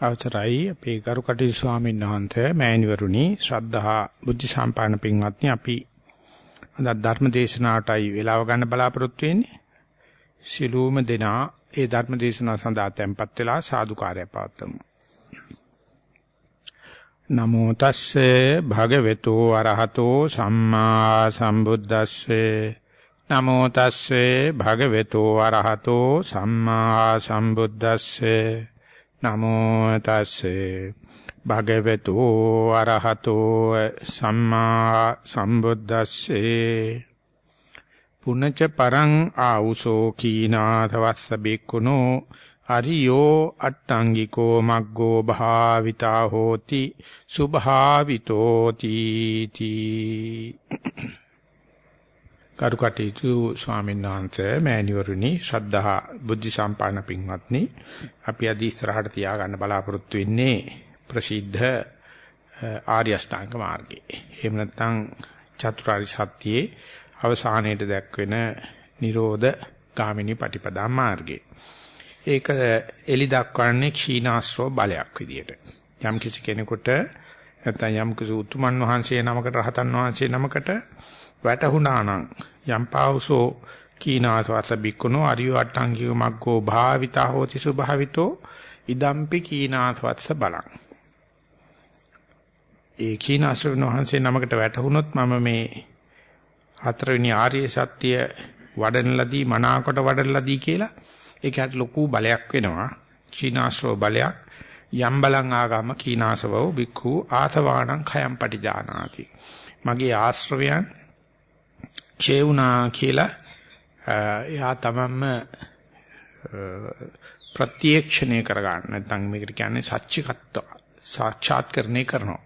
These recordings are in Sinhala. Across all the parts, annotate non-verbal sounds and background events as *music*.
අවසරයි. අපේ ගරු කටයුතු ස්වාමීන් වහන්සේ මෑණිවරුනි ශ්‍රද්ධා බුද්ධ සම්පාදන පින්වත්නි අපි අද ධර්ම දේශනාවටයි වේලාව ගන්න බලාපොරොත්තු වෙන්නේ. සිළුම දෙනා ඒ ධර්ම දේශනාව සඳහා tempත් වෙලා සාදුකාරය පවත්වමු. නමෝ තස්සේ භගවතු අරහතෝ සම්මා සම්බුද්දස්සේ. නමෝ තස්සේ භගවතු අරහතෝ සම්මා සම්බුද්දස්සේ. නමෝ තස්සේ භගවතු අරහතෝ සම්මා සම්බුද්දස්සේ පුනච්ච පරං ආවුසෝ කීනාතවස්ස බික්කුණෝ අරියෝ අට්ටංගිකෝ මග්ගෝ භාවිතා හෝති සුභාවිතෝ තීති කරුකටීතු ස්වාමීන් වහන්සේ මෑණිවරුනි ශ්‍රද්ධා බුද්ධ සම්පන්න පින්වත්නි අපි අද ඉස්සරහට තියාගන්න බලාපොරොත්තු වෙන්නේ ප්‍රසිද්ධ ආර්ය අෂ්ටාංග මාර්ගය. එහෙම නැත්නම් චතුරාර්ය සත්‍යයේ අවසානයේට දැක්වෙන Nirodha ගාමිනී පටිපදා මාර්ගය. ඒක එලි දක්වන්නේ ක්ෂීණාශ්‍රව බලයක් විදියට. යම් කිසි කෙනෙකුට නැත්නම් යම් කිසි උතුමන් වහන්සේ නමකට රහතන් වහන්සේ නමකට වැටහුණා නම් යම් පාවුසෝ කීනාසවස බික්කුණෝ අරියෝ අට්ටංගිය මග්ගෝ භාවිතා හෝති සුභාවිතෝ ඉදම්පි කීනාසවස්ස බලං. ඒ කීනාසවන වහන්සේ නමකට වැටහුණොත් මම මේ හතරවෙනි ආර්ය සත්‍ය වඩන ලදී මනාකොට වඩන ලදී කියලා ඒකට ලොකු බලයක් වෙනවා. කීනාසව බලයක්. යම් බලං ආගම කීනාසවෝ බික්ඛු ආතවාණං khයම් පටිජානාති මගේ ආශ්‍රවයන් ඡේ වුණා කියලා එයා තමන්ම ප්‍රත්‍යක්ෂණය කරගන්න. නැත්නම් මේකට කියන්නේ සත්‍චිකත්ව සාක්ෂාත්කරණය කරනවා.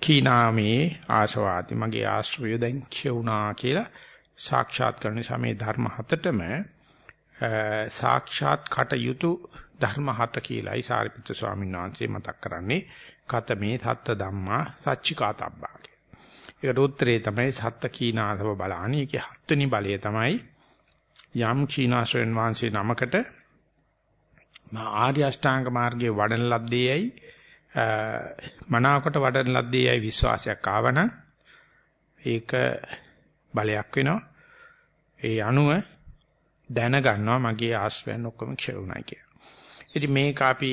කීනාමේ ආශවාති මගේ ආශ්‍රය දැන් කියුණා කියලා සාක්ෂාත් කරන සමේ ධර්ම හතටම සාක්ෂාත් කටයුතු ධර්ම හත කියලායි සාරිපුත්‍ර ස්වාමීන් වහන්සේ මතක් කරන්නේ. කතමේ සත්ත ධම්මා සච්චිකාතබ්බා ඒකට උත්තරේ තමයි සත්ත කීනාසව බලානි. ඒකේ හත්වෙනි බලය තමයි යම් කීනාශ්‍රයන් වහන්සේ නමකට මා ආර්ය අෂ්ටාංග මාර්ගයේ වඩන ලද්දේයි මනාවකට වඩන ලද්දේයි විශ්වාසයක් ආවනම් ඒක බලයක් වෙනවා. ඒ අනුව දැනගන්නවා මගේ ආශ්‍රයන් ඔක්කොම ක්ෂය වුණා කියලා. ඉතින් මේක අපි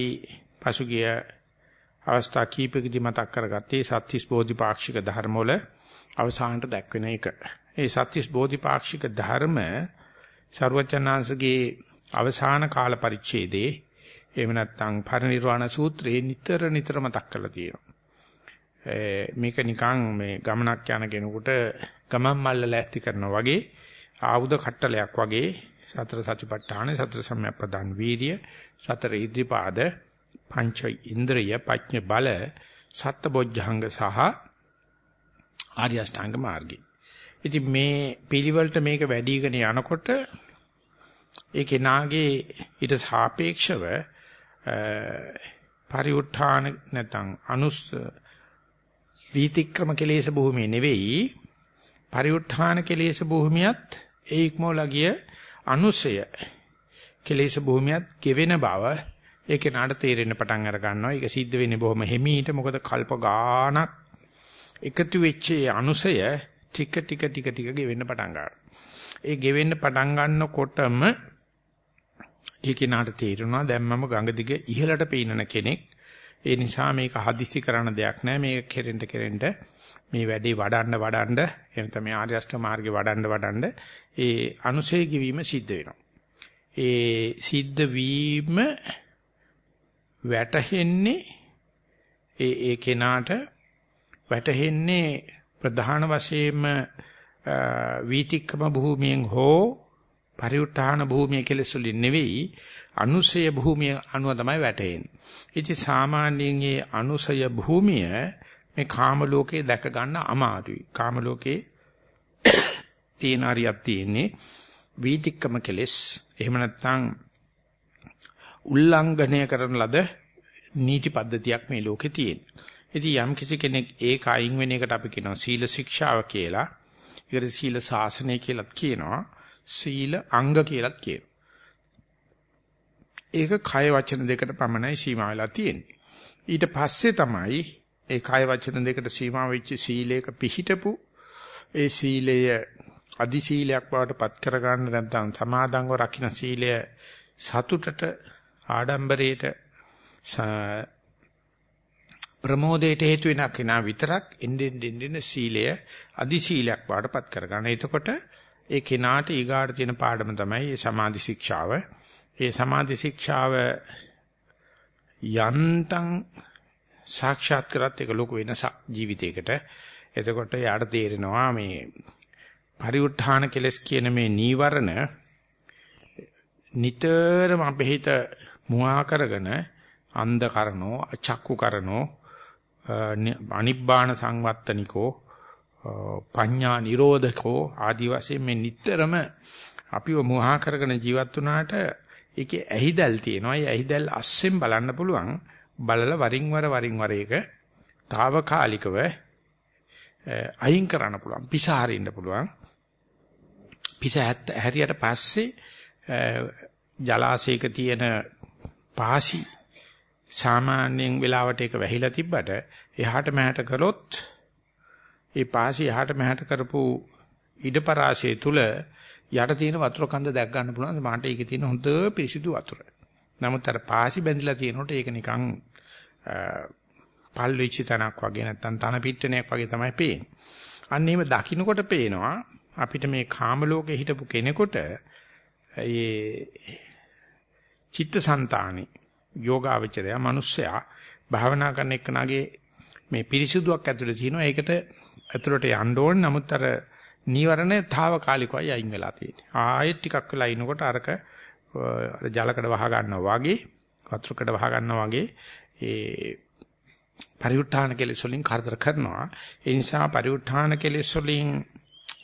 පසුගිය අවස්ථා කීපෙකදී මතක් කරගත්තේ සත්‍තිස් බෝධිපාක්ෂික ධර්ම වල අවසානට දැක්වෙන එක. ඒ සත්‍තිස් බෝධිපාක්ෂික ධර්ම ਸਰවචනාංශගේ අවසාන කාල පරිච්ඡේදයේ එහෙම නැත්නම් පරිනිර්වාණ සූත්‍රයේ නිතර නිතර මතක් කරලා තියෙනවා. මේක නිකන් මේ ගමනක් යන කෙනෙකුට ගමන් මල්ල ලෑස්ති කරනවා වගේ ආයුධ කට්ටලයක් වගේ සතර සතිපට්ඨාන සතර සම්‍යක්ප්‍රදාන වීර්ය සතර ඉද්ධිපාද පංච ඉන්ද්‍රිය පඥ බල සත්බොජ්ජංග සහ ආර්ය අෂ්ටාංග මාර්ගය. ඉතින් මේ පිළිවෙලට මේක වැඩිගෙන යනකොට ඒ කෙනාගේ ඊට සාපේක්ෂව පරිඋත්ථාන නැත්නම් අනුස් වීතික්‍රම කෙලේශ භූමිය නෙවෙයි පරිඋත්ථාන කෙලේශ භූමියත් ඒ ඉක්මෝලා ගිය අනුසය කෙලේශ භූමියත් ගෙවෙන බව ඒ කෙනාට තේරෙන්න පටන් අර ගන්නවා. ඒක සිද්ධ වෙන්නේ බොහොම හිමීට මොකද කල්ප ගාණක් එකතු වෙච්ච අනුසය ටික ටික ටික ටික ගෙවෙන්න පටන් ගන්නවා. ඒ ගෙවෙන්න පටන් ගන්නකොටම ඒ කෙනාට තේරෙනවා දැන් මම ගඟ දිගේ ඉහළට පීනන කෙනෙක්. ඒ නිසා මේක හදිසි කරන දෙයක් නෑ. මේක කෙරෙන්න කෙරෙන්න මේ වැඩේ වඩන්න වඩන්න එහෙම තමයි ආර්ය අෂ්ට මාර්ගේ වඩන්න වඩන්න ඒ අනුසය කිවීම සිද්ධ වෙනවා. ඒ සිද්ධ වීම වැටහෙන්නේ ඒ ඒ කෙනාට වැටහෙන්නේ ප්‍රධාන වශයෙන්ම වීතික්කම භූමියෙන් හෝ පරිඋත්ථාන භූමිය කෙලෙසුලින් නෙවෙයි අනුසය භූමිය අනුව තමයි වැටෙන්නේ. ඉතින් සාමාන්‍යයෙන් මේ අනුසය භූමිය මේ කාම ලෝකේ දැක ගන්න අමාරුයි. කාම ලෝකේ *coughs* තියෙන හරියක් තියෙන්නේ වීතික්කම කෙලෙස්. එහෙම නැත්නම් උල්ලංඝනය කරන ලද නීති පද්ධතියක් මේ ලෝකේ තියෙන. ඉතින් යම් කිසි කෙනෙක් ඒක අයින් වෙන එකට අපි කියනවා සීල ශික්ෂාව කියලා. ඒකට සීල ශාසනය කියලාත් කියනවා. සීල අංග කියලාත් කියනවා. ඒක කය වචන දෙකට පමණයි සීමා වෙලා තියෙන්නේ. ඊට පස්සේ තමයි ඒ කය වචන දෙකට සීමා වෙච්ච සීලයක පිහිටපු ඒ සීලය අදි සීලයක් බවට පත් කරගන්න නැත්නම් සමාදන්ව රකින්න සීලය සතුටට ආඩම්බරයට ප්‍රමෝදයට හේතු වෙන කෙනා විතරක් එන්නෙන් එන්නෙන් සීලය අදි සීලයක් බවට පත් කරගන්න. එතකොට ඒ කෙනාට ඊගාට තියෙන පාඩම තමයි මේ සමාධි ශික්ෂාව. ඒ සමාධි ශික්ෂාව යන්තම් සාක්ෂාත් කරත් ඒක ලොකු වෙනසක් ජීවිතයකට. එතකොට යාට තේරෙනවා මේ පරිඋත් ทาน කෙලස් කියන මේ නීවරණ නිතරම අපේ හිත මුවා කරගෙන අන්ධ කරනෝ අචක්කු කරනෝ අනිබ්බාන සංවත්තනිකෝ පඤ්ඤා නිරෝධකෝ ආදි වශයෙන් මේ නිතරම අපිව මුවා කරගෙන ජීවත් වුණාට ඒකේ ඇහිදල් තියෙනවා. ඒ ඇහිදල් අස්සෙන් බලන්න පුළුවන්. බලලා වරින් වර වරින් වර ඒක తాවකාලිකව අයින් කරන්න පුළුවන්. පිස හරින්න පුළුවන්. පිස හැරියට පස්සේ ජලාශයක තියෙන පාසි සාමාන්‍යයෙන් වෙලාවට ඒක වැහිලා තිබ්බට එහාට මෙහාට කළොත් ඒ පාසි එහාට මෙහාට කරපු ඉඩපරාසය තුල යට තියෙන වතුර කන්ද දැක් ගන්න පුළුවන් මාට ඒකේ තියෙන හොඳ පිරිසිදු වතුර. නමුත් අර පාසි බැඳලා තියෙනකොට ඒක නිකන් පල් වෙච්ච තනක් වගේ නැත්තම් තන පිට්ටනයක් වගේ තමයි පේන්නේ. අන්න එහෙම දකින්නකොට පේනවා අපිට මේ කාම ලෝකේ හිටපු කෙනෙකුට ඒ චිත්තසංතානි යෝගාවචරයා මිනිස්සයා භාවනා කරන එක්කනාගේ මේ පිරිසිදුවක් ඇතුළේ තියෙනවා. ඒකට ඇතුළට යන්න ඕනේ. නමුත් අර නීවරණය తాවකාලිකවයි අයින් වෙලා තියෙන්නේ. ආයෙත් ටිකක් වෙලා ඉනකොට අරක අර ජලකඩ වහ ගන්නවා වගේ වතුරකඩ වහ ගන්නවා වගේ ඒ පරිඋත් ทาน කෙලෙස් වලින් කරදර කරනවා. ඒ නිසා පරිඋත් ทาน කෙලෙස් වලින්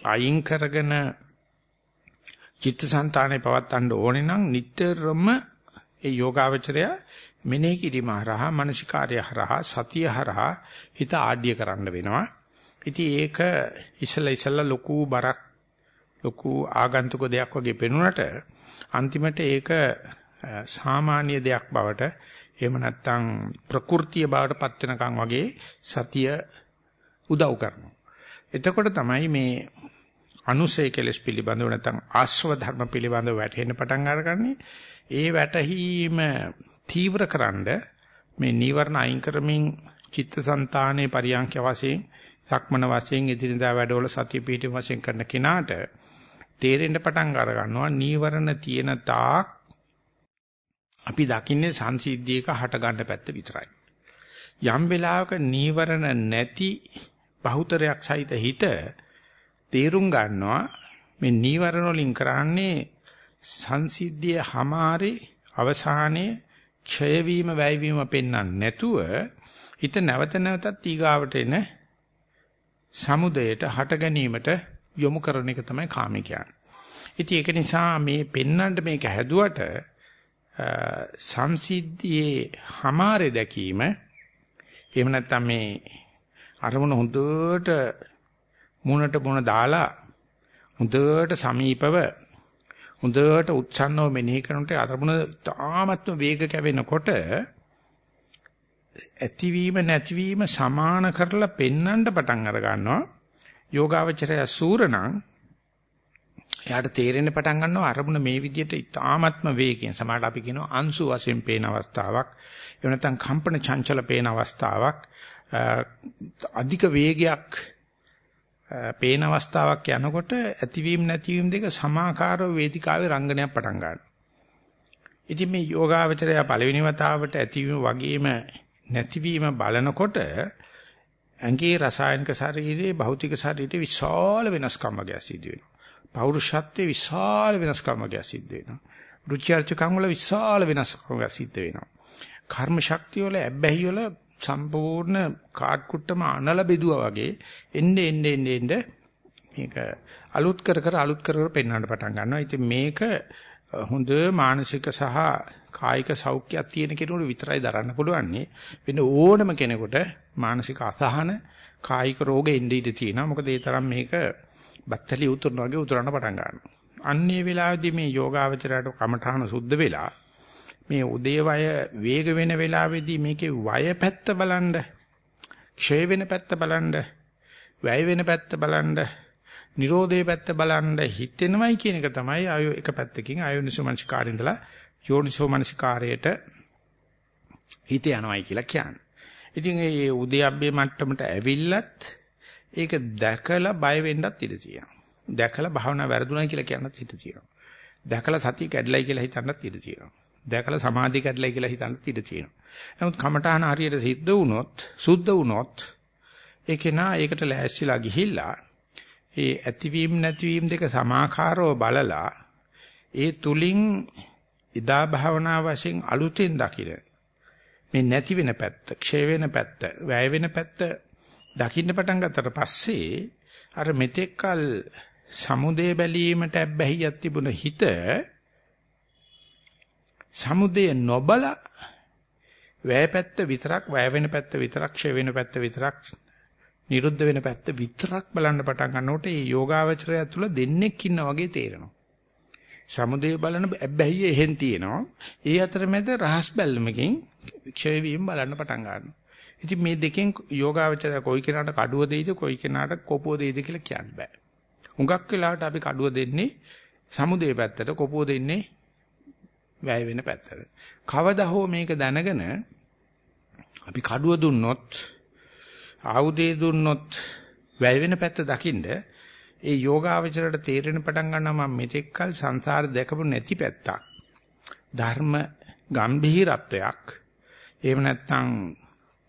අයින් කරගෙන චිත්තසංතානේ පවත් ගන්න ඕනේ නම් නිටතරම ඒ යෝගාවචරය මෙනෙහි කිරීම හරහා මානසිකාර්ය හරහා සතිය හරහා හිත ආඩ්‍ය කරන්න වෙනවා. ඉතින් ඒක ඉස්සලා ඉස්සලා ලොකු බරක් ලොකු ආගන්තුක දෙයක් වගේ පෙනුනට අන්තිමට ඒක සාමාන්‍ය දෙයක් බවට එහෙම නැත්නම් ප්‍රകൃතිය බවට පත් වෙනකන් වගේ සතිය උදව් කරනවා. එතකොට තමයි මේ අනුසය කෙලස් පිළිබඳව නැත්නම් ආශ්‍රව ධර්ම පිළිබඳව වැටහෙන්න පටන් අරගන්නේ. ඒ වැටහීම තීව්‍රකරනද මේ නීවරණ අයින් කරමින් චිත්තසංතානයේ පරියන්ක වශයෙන් සක්මන වශයෙන් ඉදිරියදා වැඩවල සතිය පිටීම වශයෙන් කරන කෙනාට තේරෙන්න පටන් අර ගන්නවා නීවරණ තියෙන තාක් අපි දකින්නේ සංසිද්ධියක හට ගන්න පැත්ත විතරයි. යම් වෙලාවක නීවරණ නැති බහුතරයක් සහිත හිත තේරුම් ගන්නවා මේ නීවරණ වලින් කරන්නේ සංසිද්ධියේ හැමාරේ අවසානයේ ක්ෂය වීම වැය වීම පෙන්වන්න නැතුව හිත නැවත නැවතත් ඊගාවට එන සමුදයට හට ගැනීමට යොමු කරන එක තමයි කාමී කියන්නේ. ඉතින් ඒක නිසා මේ පෙන්වන්න මේක හැදුවට සංසිද්ධියේ හැමාරේ දැකීම එහෙම නැත්නම් මේ අරමුණ හොඳට මුණට මුණ දාලා හොඳට සමීපව හොඳට උත්සන්නව මෙනෙහි කරනකොට අරමුණ තාමත්ම වේග කැවෙනකොට ඇතිවීම නැතිවීම සමාන කරලා පෙන්වන්න පටන් අර ගන්නවා. යෝගාවචරය සූරණං එයාට තේරෙන්න පටන් ගන්නවා අරමුණ මේ විදිහට ඉතාමත්ම වේගයෙන් සමහරවිට අපි කියනවා අංශු වශයෙන් පේන අවස්ථාවක් එහෙම නැත්නම් කම්පන චංචල පේන අවස්ථාවක් අධික වේගයක් පේන අවස්ථාවක් යනකොට ඇතිවීම නැතිවීම දෙක සමාකාරව වේදිකාවේ රංගනයක් පටන් ගන්නවා. ඉතින් මේ යෝගාවචරය පළවෙනි වතාවට ඇතිවීම වගේම නැතිවීම බලනකොට ඇඟේ රසායනික ශරීරයේ භෞතික ශරීරයේ විශාල වෙනස්කම් වගේ සිද්ධ වෙනවා. පෞරුෂත්වයේ විශාල වෙනස්කම් වගේ සිද්ධ වෙනවා. රුචි අරුචිකම් වල විශාල වෙනස්කම් වගේ සිද්ධ වෙනවා. කර්ම ශක්තිය වල ඇබ්බැහි වල සම්පූර්ණ කාඩ් කුට්ටම අනල බෙදුවා වගේ එන්නේ එන්නේ එන්නේ මේක අලුත් කර කර අලුත් කර කර පෙන්වන්න පටන් ගන්නවා. ඉතින් මේක හොඳ මානසික සහ කායික සෞඛ්‍යයක් තියෙන කෙනෙකුට විතරයි දරන්න පුළුවන්. වෙන ඕනම කෙනෙකුට මානසික අසහන කායික රෝග එන්නේ ඉඳී තියෙනවා. මොකද ඒ තරම් මේක බත්තලි උතුරන වගේ උතුරන්න පටන් ගන්නවා. අන්නේ වෙලාවේදී මේ යෝගාවචරයට කමඨාන සුද්ධ වෙලා මේ උදේවය වේග වෙන වෙලාවේදී මේකේ වය පැත්ත බලන්න, ක්ෂය වෙන පැත්ත බලන්න, වැය වෙන පැත්ත බලන්න, Nirodhe පැත්ත බලන්න හිතෙනවයි කියන එක තමයි ආය එක පැත්තකින් ආයෝනිසෝමනසිකාරින්දලා යෝනිසෝමනසිකාරයට හිත යනවයි කියලා කියන්නේ. ඉතින් මේ උදයබ්බේ මට්ටමට ඇවිල්ලත් ඒක දැකලා බය වෙන්නත් ඉඩ තියෙනවා. දැකලා භාවනා වැරදුණා කියලා කියන්නත් ඉඩ තියෙනවා. දැකලා සතිය කැඩලයි කියලා හිතන්නත් ඉඩ තියෙනවා. දැකලා සමාධිය කැඩලයි කියලා හිතන්නත් ඉඩ තියෙනවා. නමුත් කමඨාන හරියට සිද්ධ වුණොත්, සුද්ධ වුණොත් ඒකේ නා ඒකට ලෑස්තිලා ගිහිල්ලා ඒ ඇතිවීම නැතිවීම දෙක සමාකාරව බලලා ඒ තුලින් ඉදා භාවනා වශයෙන් අලුතෙන් දකින්න මේ නැති වෙන පැත්ත, ක්ෂය වෙන පැත්ත, වැය වෙන පැත්ත දකින්න පටන් ගත්තට පස්සේ අර මෙතෙක්කල් සමුදේ බැලීමට ඇබ්බැහියක් තිබුණ හිත සමුදේ නොබල වැය පැත්ත විතරක් වැය වෙන පැත්ත විතරක් ක්ෂය වෙන පැත්ත විතරක් නිරුද්ධ වෙන පැත්ත විතරක් බලන්න පටන් ගන්නකොට මේ යෝගාවචරය තුළ දෙන්නෙක් ඉන්නා වගේ තේරෙනවා. සමුදේ බලන ඇබ්බැහිය එහෙන් තියෙනවා. ඒ අතරමැද රහස් බැල්මකින් ක්ෂය වීම බලන්න පටන් ගන්නවා. ඉතින් මේ දෙකෙන් යෝගාවචරය කොයි කෙනාට කඩුව දෙයිද කොයි කෙනාට කොපුව දෙයිද කියලා කියන්න බෑ. හුඟක් වෙලාවට අපි කඩුව දෙන්නේ සමුදේ පැත්තට කොපුව දෙන්නේ වැය වෙන පැත්තට. කවදා හෝ මේක දැනගෙන අපි කඩුව දුන්නොත් ආයුධය දුන්නොත් වැය වෙන පැත්ත දකින්ද ඒ යෝගාවචරයට තේරෙන පටන් ගන්නවා මම මෙතෙක්කල් සංසාර දැකපු නැති පැත්තක්. ධර්ම ගම්භීරත්වයක්. එහෙම නැත්නම්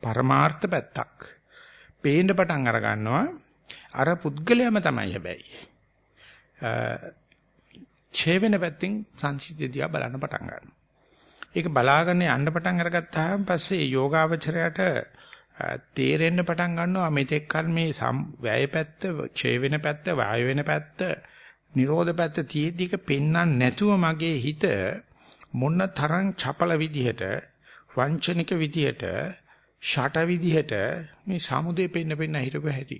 පරමාර්ථ පැත්තක්. පේන්න පටන් අර ගන්නවා. අර පුද්ගලයාම තමයි හැබැයි. ඡේ වෙන පැත්තෙන් සංසිද්ධිය බලන්න පටන් ගන්නවා. ඒක බලාගෙන යන්න පටන් අරගත්තාම පස්සේ යෝගාවචරයට තේරෙන්න පටන් ගන්නවා මෙතෙක් කල මේ වැය පැත්ත, ඡේ වෙන පැත්ත, වාය වෙන පැත්ත, නිරෝධ පැත්ත තියෙද්දික පෙන්වන්න නැතුව මගේ හිත මොන තරම් චපල විදිහට, වංචනික විදිහට, ෂට විදිහට මේ සමුදේ පෙන්න පෙන්න හිටපු හැටි.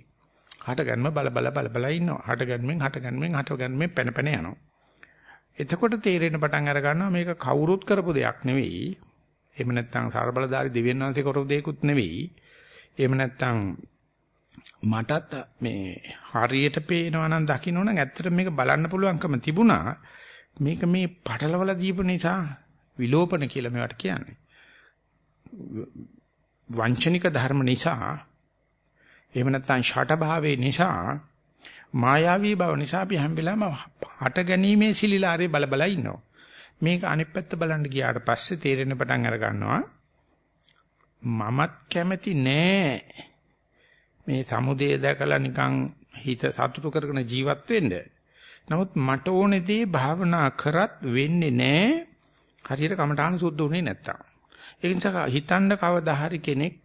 හටගන්ම බල බල බල බල ඉන්නවා. හටගන්මෙන් හටගන්මෙන් හටගන්මෙන් පැන පැන යනවා. එතකොට තේරෙන පටන් අර ගන්නවා මේක කවුරුත් කරපු දෙයක් නෙවෙයි. එහෙම නැත්නම් සර්බලදාරි දෙවියන් වහන්සේ කරපු දෙයක්ුත් නෙවෙයි. එහෙම නැත්නම් මටත් මේ හරියට පේනවා නම් දකින්න නම් ඇත්තට මේක බලන්න පුළුවන්කම තිබුණා. මේක මේ පටලවල දීපු නිසා විලෝපන කියලා මේවට කියන්නේ. වංචනික ධර්ම නිසා එහෙම නැත්නම් ෂට භාවයේ නිසා මායාවී බව නිසා අපි හැම වෙලාවෙම හට ගැනීමේ සිලිලාරේ බල බල ඉන්නවා. මේක අනිත් පැත්ත බලන්න ගියාට පස්සේ තේරෙන පටන් අර ගන්නවා මමත් කැමති නෑ මේ සමුදේ දැකලා නිකන් හිත සතුටු කරගෙන ජීවත් වෙන්න. නමුත් මට ඕනේ දේ භාවනා කරත් වෙන්නේ නෑ හරියට කමඨාන සුද්ධ උනේ නැත්තම්. ඒ නිසා හිතන්න කවදා හරි කෙනෙක්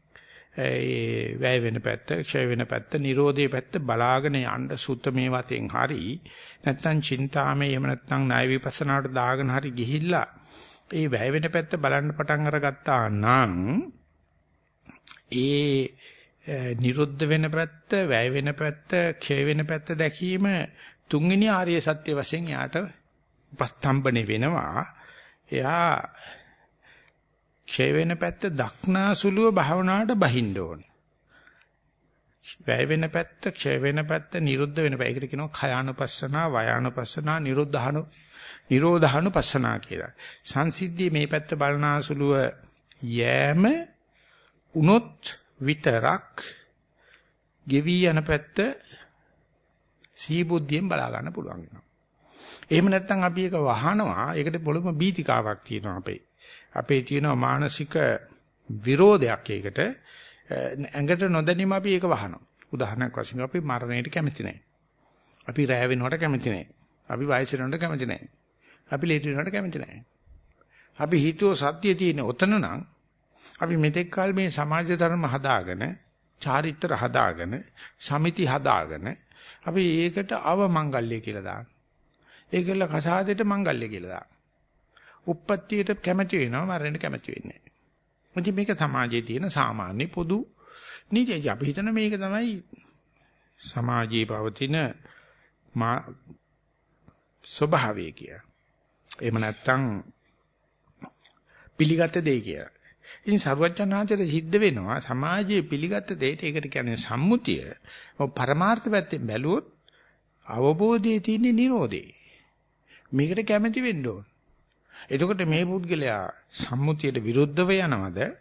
ඒ වැය වෙන පැත්ත, ක්ෂය වෙන පැත්ත, Nirodhe පැත්ත බලාගෙන යන්න සුත්ත මේ වතෙන් හරි නැත්තම් චින්තාමේ එහෙම නැත්තම් ණය විපස්සනාට දාගෙන හරි ගිහිල්ලා ඒ වැය වෙන පැත්ත බලන්න පටන් අරගත්තා නම් ඒ නිරුද්ධ වෙන පැත්ත, වැය වෙන පැත්ත, ක්ෂය වෙන පැත්ත දැකීම තුන්වෙනි ආර්ය සත්‍ය වශයෙන් යාට උපස්තම්බනේ වෙනවා. එයා ක්ෂය වෙන පැත්ත දක්නාසුලුව භාවනාවට බහින්න ඕනේ. වැය වෙන පැත්ත, ක්ෂය වෙන පැත්ත, නිරුද්ධ වෙන පැත්ත. ඒකට කියනවා khයානුපස්සනා, වයානුපස්සනා, නිරුද්ධහනු, නිරෝධහනුපස්සනා කියලා. සංසිද්ධියේ මේ පැත්ත බලනාසුලුව යෑම උනොත් විතරක් ගෙවි යන පැත්ත සීබුද්ධියෙන් බලා ගන්න පුළුවන් වෙනවා. එහෙම නැත්නම් අපි ඒක වහනවා. ඒකට පොළොම බීතිකාවක් තියෙනවා අපේ. අපේ තියෙනවා මානසික විරෝධයක් ඒකට. ඇඟට නොදැනීම අපි ඒක වහනවා. උදාහරණයක් වශයෙන් අපි මරණයට කැමති නැහැ. අපි රැ වෙනවට කැමති නැහැ. අපි වයස වෙනවට කැමති නැහැ. අපි ලේට් වෙනවට කැමති නැහැ. අපි හිතුව සත්‍ය තියෙන ඔතන නම් අපි මෙතෙක් කල මේ සමාජ ධර්ම හදාගෙන, චාරිත්‍ර හදාගෙන, සමිති හදාගෙන අපි ඒකට අවමංගල්‍ය කියලා දාන. ඒකල කසාදෙට මංගල්‍ය කියලා දාන. උප්පත්තියට කැමති වෙනවා මරණයට කැමති වෙන්නේ නැහැ. මේක සමාජයේ තියෙන සාමාන්‍ය පොදු නීතිය. අපි හිතන මේක තමයි සමාජයේ පවතින මා ස්වභාවය කිය. එහෙම නැත්නම් පිළිගත් දෙය කියලා. ඉතින් සරුවචනාංශයට සිද්ධ වෙනවා සමාජයේ පිළිගත් දෙයට ඒකට කියන්නේ සම්මුතිය. ඔය පරමාර්ථ පැත්තෙන් බැලුවොත් අවබෝධයේ තියෙන නිරෝධේ. මේකට කැමැති වෙන්න ඕන. එතකොට මේ පුද්ගලයා සම්මුතියට විරුද්ධව යනවද?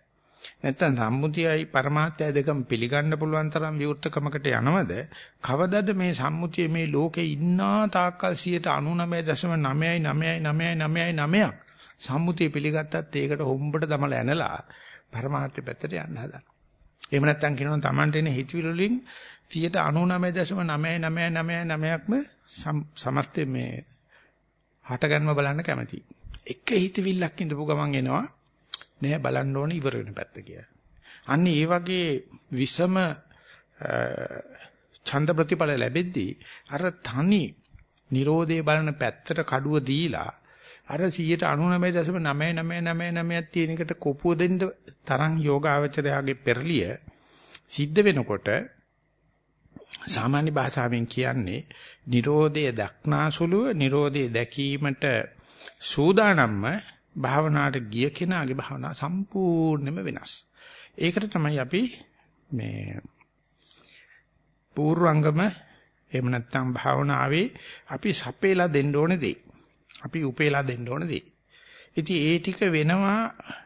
නැත්නම් සම්මුතියයි පරමාර්ථය දෙකම පිළිගන්න පුළුවන් තරම් විවෘතකමකට යනවද? කවදද මේ සම්මුතිය මේ ලෝකේ ඉන්නා තාක්කල් 99.9999999ක් සම්මුතිය පිළිගත්තත් ඒකට හොම්බට දමලා ඇනලා පරමාර්ථය පැත්තට යන්න හදනවා. එහෙම නැත්නම් කියනවා Tamante එන හිතවිලි වලින් 99.99999ක්ම සමස්ත මේ හටගන්ම බලන්න කැමතියි. එක හිතවිල්ලක් ඉඳපු ගමන් එනවා නෑ බලන්න ඕනේ ඉවර වෙන පැත්ත කියලා. අන්න ඒ වගේ විසම ඡන්ද ප්‍රතිඵල ලැබෙද්දී අර තනි Nirodhe බලන පැත්තට කඩුව දීලා අර 99.99999ක් තියෙන එකට කොපුව දෙන්න තරම් යෝගාවචරයාගේ පෙරලිය සිද්ධ වෙනකොට සාමාන්‍ය භාෂාවෙන් කියන්නේ Nirodhe දක්නාසුලුව Nirodhe දැකීමට සූදානම්ම භාවනාවට ගිය කෙනාගේ භාවනාව සම්පූර්ණයෙන්ම වෙනස්. ඒකට තමයි අපි මේ පූර්වංගම එහෙම නැත්නම් භාවනාවේ අපි සපේලා දෙන්න ඕනේ දෙයි. අපි උපේලා දෙන්න ඕනේ දෙයි. ඉතින් ඒ ටික වෙනවා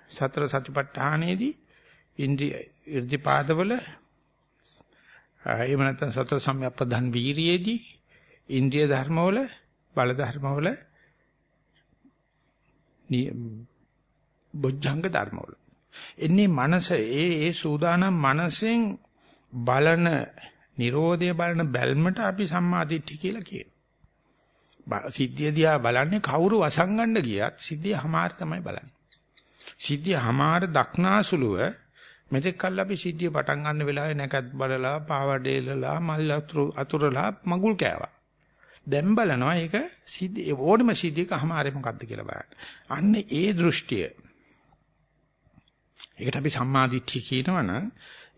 සතර සතිපට්ඨානයේදී ඉන්ද්‍රිය irdipaadවල එහෙම නැත්නම් සතර සම්‍යක්ප්‍රධාන වීරියේදී ඉන්ද්‍රිය ධර්මවල බල ධර්මවල බොජ්ජංග ධර්මවල. එන්නේ මනස ඒ ඒ සූදානම් මනසෙන් බලන Nirodha බලන බැල්මට අපි සම්මාදිට්ඨි කියලා කියනවා. සිද්ධිය දිහා බලන්නේ කවුරු වසංගන්න ගියත් සිද්ධිය හමාර තමයි බලන්නේ. සිද්ධිය හමාර දක්නාසුලුව මෙතෙක් කල් අපි සිද්ධිය පටන් ගන්න වෙලාවේ නැකත් බලලා පාවඩේලලා මල් අතුරලා මගුල් කෑවා. දැන් බලනවා ඒක සිද්ධ ඕනම සිද්ධියක අහමාරේ මොකද්ද කියලා බලන්න. අන්න ඒ දෘෂ්ටිය. ඒකට අපි සම්මාදිට්ඨිය කියනවනම්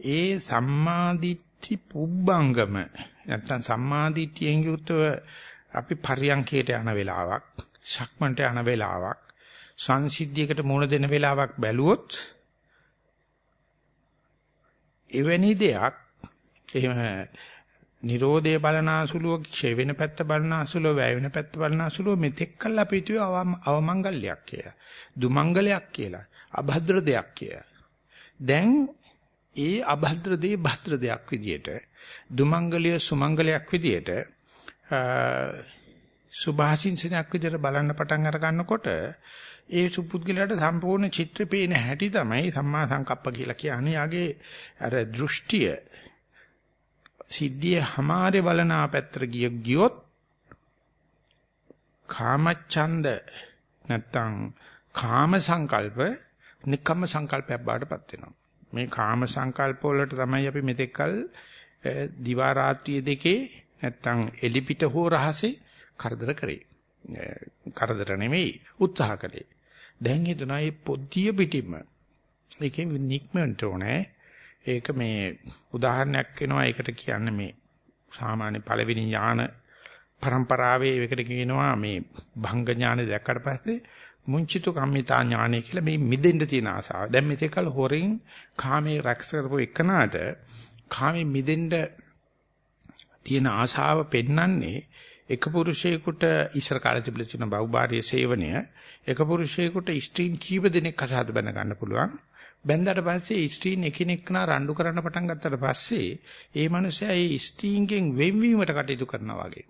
ඒ සම්මාදිට්ඨි පුබ්බංගම නැත්තම් සම්මාදිට්ඨියෙන් යුක්තව අපි පරියන්කයට යන වෙලාවක්, ශක්මන්ට යන වෙලාවක්, සංසිද්ධියකට මුහුණ දෙන වෙලාවක් බැලුවොත් එවැනි දෙයක් එහෙම Nirodhe බලනාසුලුව ක්ෂය වෙන පැත්ත බලනාසුලුව වැය වෙන පැත්ත බලනාසුලුව මෙතෙක් කල් අපි හිතුවේ අවමංගල්‍යයක් කියලා. දුමංගලයක් කියලා. අභද්‍ර දෙයක් කියලා. දැන් ඒ අභද්‍ර දේ භද්‍ර දෙයක් විදියට දුමංගලිය සුමංගලයක් විදියට සුභාසින්සනයක් විදියට බලන්න පටන් අර ගන්නකොට ඒ සුපුද්ගලයාට සම්පූර්ණ චිත්‍රය පේන හැටි තමයි සම්මා සංකප්ප කියලා කියන්නේ. යාගේ අර දෘෂ්ටිය සිද්ධියේ හමාරේ බලනා පැත්තට ගිය ගියොත් කාමච්ඡන්ද නැත්තම් කාම සංකල්ප නිකම්ම සංකල්පයක් බාටපත් වෙනවා. මේ කාම සංකල්ප වලට තමයි අපි මෙතෙක්කල් දිවා රාත්‍රිය දෙකේ නැත්තම් එලිපිට හෝ රහසේ කරදර කරේ. කරදර නෙමෙයි උත්සාහ කළේ. දැන් හිතනවා මේ පොඩ්ඩිය පිටින්ම ඒකෙන් නික්මෙන්න ඕනේ. ඒක මේ උදාහරණයක් වෙනවා ඒකට කියන්නේ මේ සාමාන්‍ය පළවෙනි ඥාන પરම්පරාවේ ඒකට කියනවා මේ භංග ඥාන දැක්කට පස්සේ මුංචිතු කම්මිතා ඥානය කියලා මේ මිදෙන්න තියෙන ආසාව. දැන් මෙතකල් හොරින් කාමයේ රැක්ස කරපු එකනට කාමයේ මිදෙන්න තියෙන ආසාව පෙන්වන්නේ එක පුරුෂයෙකුට ඉස්සර කාලේ තිබිලා තියෙන බහුභාර්ය සේවනය එක පුරුෂයෙකුට ස්ත්‍රීන් කීප දෙනෙක් අසහද බඳ ගන්න පුළුවන්. බැන්දාට පස්සේ ස්ත්‍රීන් එකිනෙකනා රණ්ඩු කරන්න පටන් ගත්තට පස්සේ ඒ මනුස්සයා ඒ ස්ත්‍රීන්ගෙන් වෙන්වීමට කටයුතු කරනවා වගේ.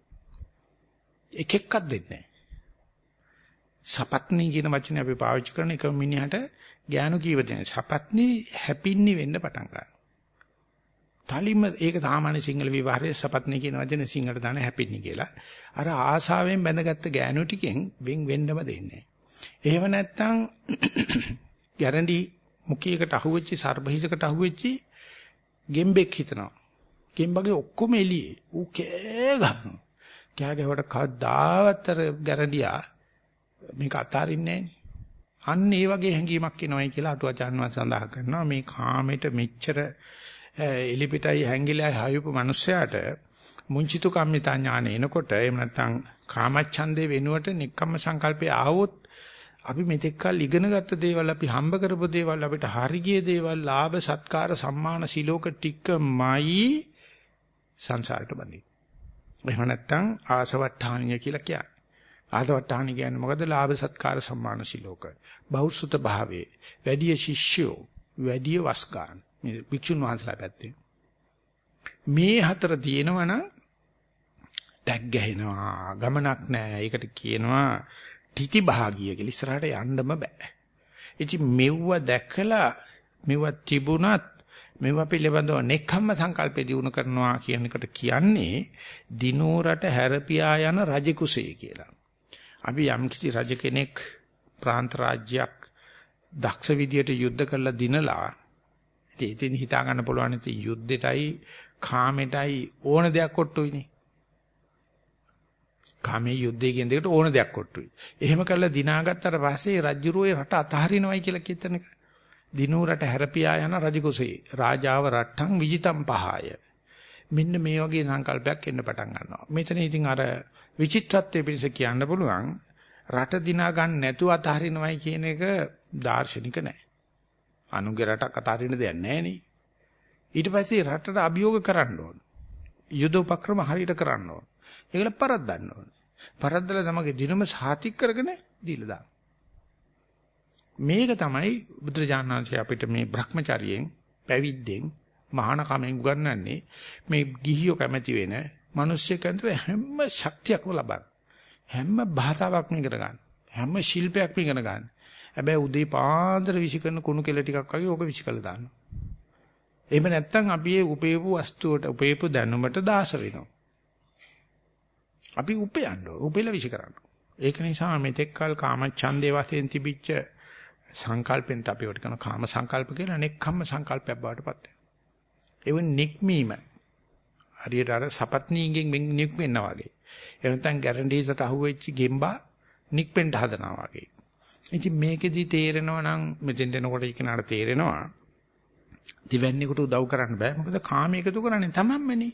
එක එක්කක් දෙන්නේ නැහැ. සපත්නි කියන වචනේ අපි පාවිච්චි කරන එක මිනිහට ඥාන කීව දෙන සපත්නි හැපින්නි වෙන්න පටන් ගන්නවා. තලිම ඒක සාමාන්‍ය සිංහල විවහාරයේ සපත්නි කියන වචනේ සිංහලට දාන හැපින්නි කියලා. අර ආසාවෙන් බැඳගත්ත ඥාන ටිකෙන් වෙන් වෙන්නම දෙන්නේ නැහැ. එහෙම නැත්නම් *coughs* ගැරන්ටි මුඛයකට අහුවෙච්ච සර්බහිසකට අහුවෙච්ච ගෙම්බෙක් හිතනවා. ගෙම්බගේ ඔක්කොම එළියේ. ඌ කෑ ගන්නවා. කෑ ගැවට කවදාවත් අර ගැරඩියා මේක අතාරින්නේ අන්න ඒ වගේ හැඟීමක් එනවයි කියලා අටුවාචාන් වහන්සේ සඳහන් කරනවා මේ කාමෙට මෙච්චර එලිපිටයි හැංගිලා හයුපු මිනිස්සයාට මුංචිතු කම්මිතා ඥාන එනකොට එහෙම නැත්නම් කාමච්ඡන්දේ වෙනුවට නික්කම්ම සංකල්පය ආවොත් අපි මෙතෙක් කල් ඉගෙනගත්ත දේවල් අපි හම්බ කරපු දේවල් අපිට හරිය දේවල් ලාභ සත්කාර සම්මාන සිලෝක ටිකමයි සංසාරට බඳින්නේ. එහෙම නැත්නම් ආසවට්ටානිය කියලා කියන්නේ. ආසවට්ටානිය කියන්නේ මොකද? ලාභ සත්කාර සම්මාන සිලෝක. බෞසුත භාවයේ වැඩි ශිෂ්‍යෝ වැඩි වස්කාන් මේ වික්ෂුන් වහන්සේලා පැත්තේ. මේ හතර තියෙනවනම් ටැග් ගහනවා ගමනක් නැහැ. ඒකට කියනවා තිති භාගිය කියලා ඉස්සරහට යන්නම බෑ. ඉතින් මෙව්ව දැකලා මෙව්ව තිබුණත් මෙව්ව පිළිබඳව නෙක්ඛම්ම සංකල්පේ දිනු කරනවා කියන එකට කියන්නේ දිනෝරට හැරපියා යන රජ කුසේ කියලා. අපි යම් කිසි රජ කෙනෙක් ප්‍රාන්ත රාජ්‍යයක් දක්ෂ විදියට යුද්ධ කරලා දිනලා ඉතින් ඉතින් හිතා ගන්න පුළුවන් ඉතින් යුද්ධෙටයි කාමෙටයි ඕන දෙයක් කොට්ටුයිනේ. කාමයේ යුද්ධයේ කියන දෙකට ඕන දෙයක් කොට්ටුයි. එහෙම කරලා දිනාගත්තට පස්සේ රජුරෝයේ රට අතහරිනවයි කියලා කියතන එක. දිනූ රට හැරපියා යන රජකුසේ රාජාව රට්ටම් විජිතම් පහය. මෙන්න මේ වගේ සංකල්පයක් එන්න පටන් ගන්නවා. මෙතන ඉතින් අර විචිත්‍රත්වයේ පිණිස කියන්න පුළුවන් රට දිනා ගන්න නැතුව අතහරිනවයි කියන එක දාර්ශනික නෑ. අනුගේ රටක් අතහරින දෙයක් නෑනේ. ඊට පස්සේ රටට අභියෝග කරන්න ඕන. යුද උපක්‍රම හරියට කරන්න ඕන. ඒකල පරද්දන්න ඕන. පරද්දලා තමගේ දිනම සාතික් කරගෙන දීලා දාන්න. මේක තමයි බුදුරජාණන්සේ අපිට මේ Brahmacharyen පැවිද්දෙන් මහාන කමෙන් උගන්වන්නේ මේ ගිහියෝ කැමති වෙන මිනිස්සුකන්ට හැම ශක්තියක්ම ලබන්න. හැම භාෂාවක්ම ඉගෙන ගන්න. හැම ශිල්පයක්ම ඉගෙන ගන්න. හැබැයි උදේ පාන්දර විසි කරන කුණු කෙල ටිකක් වගේ ඕක විසි කළා දානවා. එහෙම නැත්නම් අපි ඒ උපේපු වස්තුවට උපේපු දැනුමට දාස වෙනවා. අපි උපයන්න ඕන. උපෙල විසි කරන්න. ඒක නිසා මෙතෙක් කල කාමච්ඡන්දේ වශයෙන් තිබිච්ච සංකල්පෙන් අපි වට කරන කාම සංකල්ප කියලා නෙක්ඛම්ම සංකල්පයක් බවට පත් වෙනවා. ඒ වෙන නික්මීම හරියට අර සපත්නීගෙන් නික්මෙන්නා වගේ. එහෙම නැත්නම් ගැරන්ඩීසට අහුවෙච්ච ගෙම්බා නික්පෙන්න හදනවා වගේ. ඉතින් මේකෙදි තේරෙනවා නම් මෙතෙන්ට එනකොට ඉකනට තේරෙනවා දිවැන්නේකට උදව් කරන්න බෑ. මොකද කාම එකතු කරන්නේ තමන්මනේ.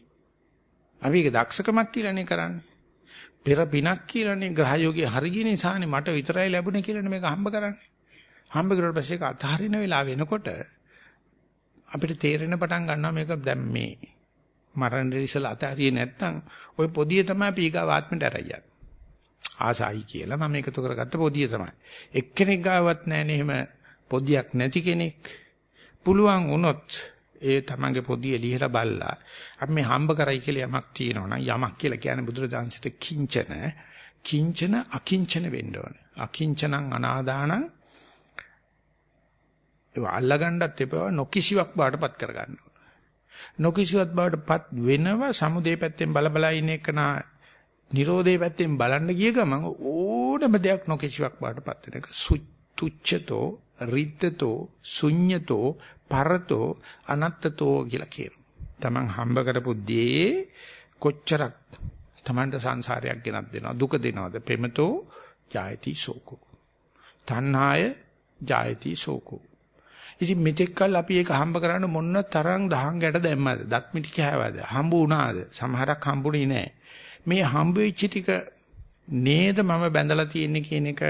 අපි ඒක දක්ෂකමක් කියලානේ කරන්නේ. පෙර පිනක් කියලානේ ග්‍රහයෝගේ හරිය නිසානේ මට විතරයි ලැබුණේ කියලානේ මේක හම්බ කරන්නේ. හම්බ කරලා පස්සේ ඒක අතහරින වෙලාව වෙනකොට අපිට තේරෙන පටන් ගන්නවා මේක දැන් මේ මරණ ඉස්සලා අතහරියේ නැත්තම් ওই පොදිය තමයි පීගාව ආත්මෙට අරයන්නේ. ආසයි කියලා මම එකතු කරගත්ත පොදිය තමයි. එක්කෙනෙක් ගාවත් නැහැනේ එහෙම පොදියක් නැති කෙනෙක්. පුළුවන් වුණොත් ඒ තමන්ගේ පොදිය ලියලා බලලා අපි මේ හම්බ කරයි කියලා යමක් තියෙනවා නම් යමක් කියලා කියන්නේ බුදුරජාන්සිට කිංචන කිංචන අකිංචන වෙන්න ඕන. අකිංචනං අනාදානං ඒව අල්ලගන්නත් එපා නොකිසිවක් බාටපත් කරගන්න ඕන. නොකිසිවක් බාටපත් වෙනව සමුදේ පැත්තෙන් බල බල ඉන්න එකනා නිරෝධයේ පැත්තෙන් බලන්න ගිය ගමන් ඕනම දෙයක් නොකිසිවක් බාටපත් වෙන එක තුච්ඡතෝ රිද්දතෝ ශුඤ්ඤතෝ පරතෝ අනත්තතෝ කියලා කියනවා. Taman හම්බ කරපු දේ කොච්චරක් Tamanට සංසාරයක් ගෙනත් දෙනවා දුක දෙනවද? ප්‍රේමතෝ ජායති සෝකෝ. තණ්හාය ජායති සෝකෝ. ඉතින් මෙතෙක් කල් අපි ඒක හම්බ කරන්න මොන්න තරම් දහං ගැට දැම්මද? දත් මිටි කෑවද? හම්බ වුණාද? සමහරක් හම්බුනේ නැහැ. මේ හම්බ වෙච්ච ටික නේද මම බැඳලා තියෙන්නේ කියන එක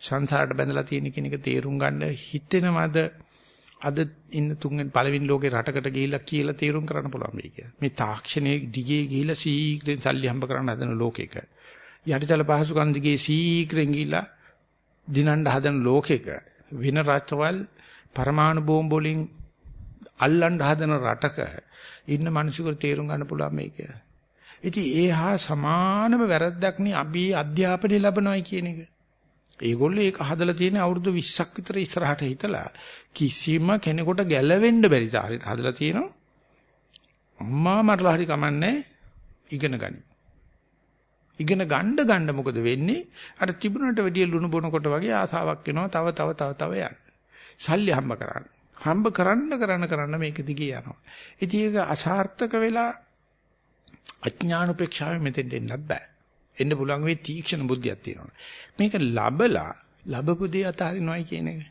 සංසාරට බැඳලා තියෙන කියන එක තේරුම් ගන්න හිතෙනවද අද ඉන්න තුන්වෙනි පළවෙනි ලෝකේ රටකට ගිහිල්ලා කියලා තේරුම් කරන්න පුළුවන් වෙයි කියලා. මේ තාක්ෂණයේ දිගේ ගිහිල්ලා සීක්‍රෙන් සල්ලි හම්බ කරන්න හදන ලෝකෙක. යටිතල පහසුකම් දිගේ සීක්‍රෙන් ගිහිල්ලා දිනන්න හදන ලෝකෙක වෙන රටවල් පරමාණු බෝම්බ වලින් අල්ලන්න හදන රටක ඉන්න මිනිසුන්ට තේරුම් ගන්න පුළුවන් මේ කියලා. ඉතින් ඒ හා සමානම වැරද්දක් නේ අපි අධ්‍යාපනය ලැබනවයි කියන එක. ඒගොල්ලෝ ඒක හදලා තියෙන අවුරුදු 20ක් විතර ඉස්සරහට හිටලා කිසිම කෙනෙකුට ගැලවෙන්න බැරි තාලෙට හදලා තියෙනවා. අම්මා මරලා හරි කමන්නේ ඉගෙන ගනි. ඉගෙන ගන්න ගන්න මොකද වෙන්නේ? අර තිබුණට වැඩිය ලුණු බොනකොට වගේ ආසාවක් එනවා. තව තව තව තව යන්න. සල්ලි හම්බ කරන්න. හම්බ කරන්න කරන්න කරන්න මේක දිගේ යනවා. ඉතින් ඒක අසාර්ථක වෙලා අඥාන උපේක්ෂාවෙන් මෙතෙන්ට එන්නත් බෑ. එන්න පුළුවන් වෙයි තීක්ෂණ බුද්ධියක් තියෙනවා. මේක ලබලා ලැබපු දේ අතහරිනවයි කියන එක.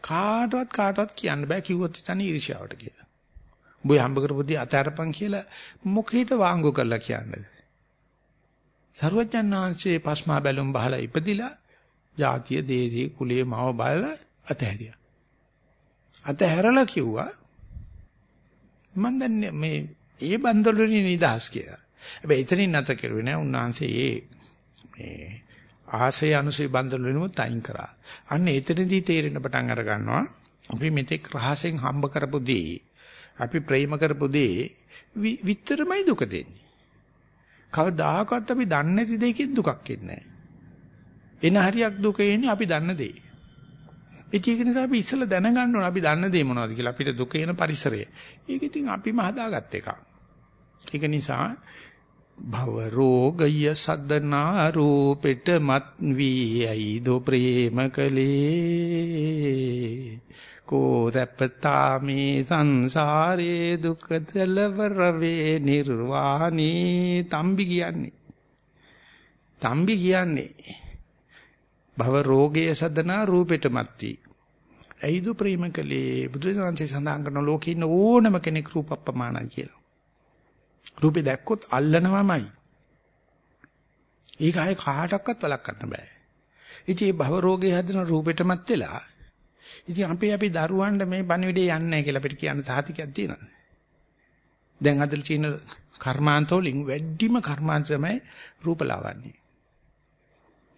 කාටවත් කාටවත් කියන්න බෑ කිව්වොත් ඉතින් ඊර්ෂ්‍යාවට කියලා. උඹ හම්බ කරපු දේ අතහැරපන් කියලා මොකේට වාංගු කරලා කියන්නේද? සරුවඥාන්සේ පස්මා බැලුම් බහලා ඉපදිලා ජාතිය, දේශය, කුලයේ මව බලලා අතහැරියා. අතහැරලා කිව්වා මම දන්නේ මේ ඒ බන්දලුනේ නිදහස් කියලා. හැබැයි එතනින් නැත කෙරුවේ නෑ උන්වහන්සේ ඒ මේ ආසය අනුසය බන්දලුනේමුත් අයින් කරා. අන්න එතනදී තේරෙන පටන් අර ගන්නවා අපි මෙතෙක් රහසෙන් හම්බ කරපු දේ අපි ප්‍රේම කරපු දේ විතරමයි දුක දෙන්නේ. කවදාකවත් අපි දන්නේ නැති දෙයකින් දුකක් එන්නේ නැහැ. එන හරියක් දුක එන්නේ අපි දන්න දේ. ඒක නිසා අපි ඉස්සෙල්ලා දැනගන්න ඕන අපි දන්න දේ මොනවද කියලා අපිට දුක එන පරිසරය. ඒක ඉතින් අපිම හදාගත්ත එකක්. ඒක නිසා භව රෝගය සද්දනා රූපෙට මත් වී ඇයි දෝ ප්‍රේම කලේ කෝ රැපතා මේ සංසාරේ දුක දලවර වේ නිර්වාණී? තම්බි කියන්නේ. තම්බි කියන්නේ භව රෝගයේ සදනා රූපෙට මත්ති ඇයිද ප්‍රේම කලේ බුදුසසුනේ සඳහන් කරන ලෝකේ ඉන්න ඕනම කෙනෙක් රූපප්පමානයි කියලා. රූපේ දැක්කොත් අල්ලනවමයි. ඒක ආයේ කාටවත් වළක්වන්න බෑ. ඉතින් මේ භව රෝගේ හැදෙන රූපෙටමත් වෙලා ඉතින් අපි අපි දරුවන්ට මේ බණවිඩේ යන්නේ නැහැ කියලා අපිට කියන්න සාතිකයක් තියෙනවා. දැන් අදල් චීන කර්මාන්ත වලින් වැඩිම කර්මාන්ත තමයි රූපලාවන්‍ය.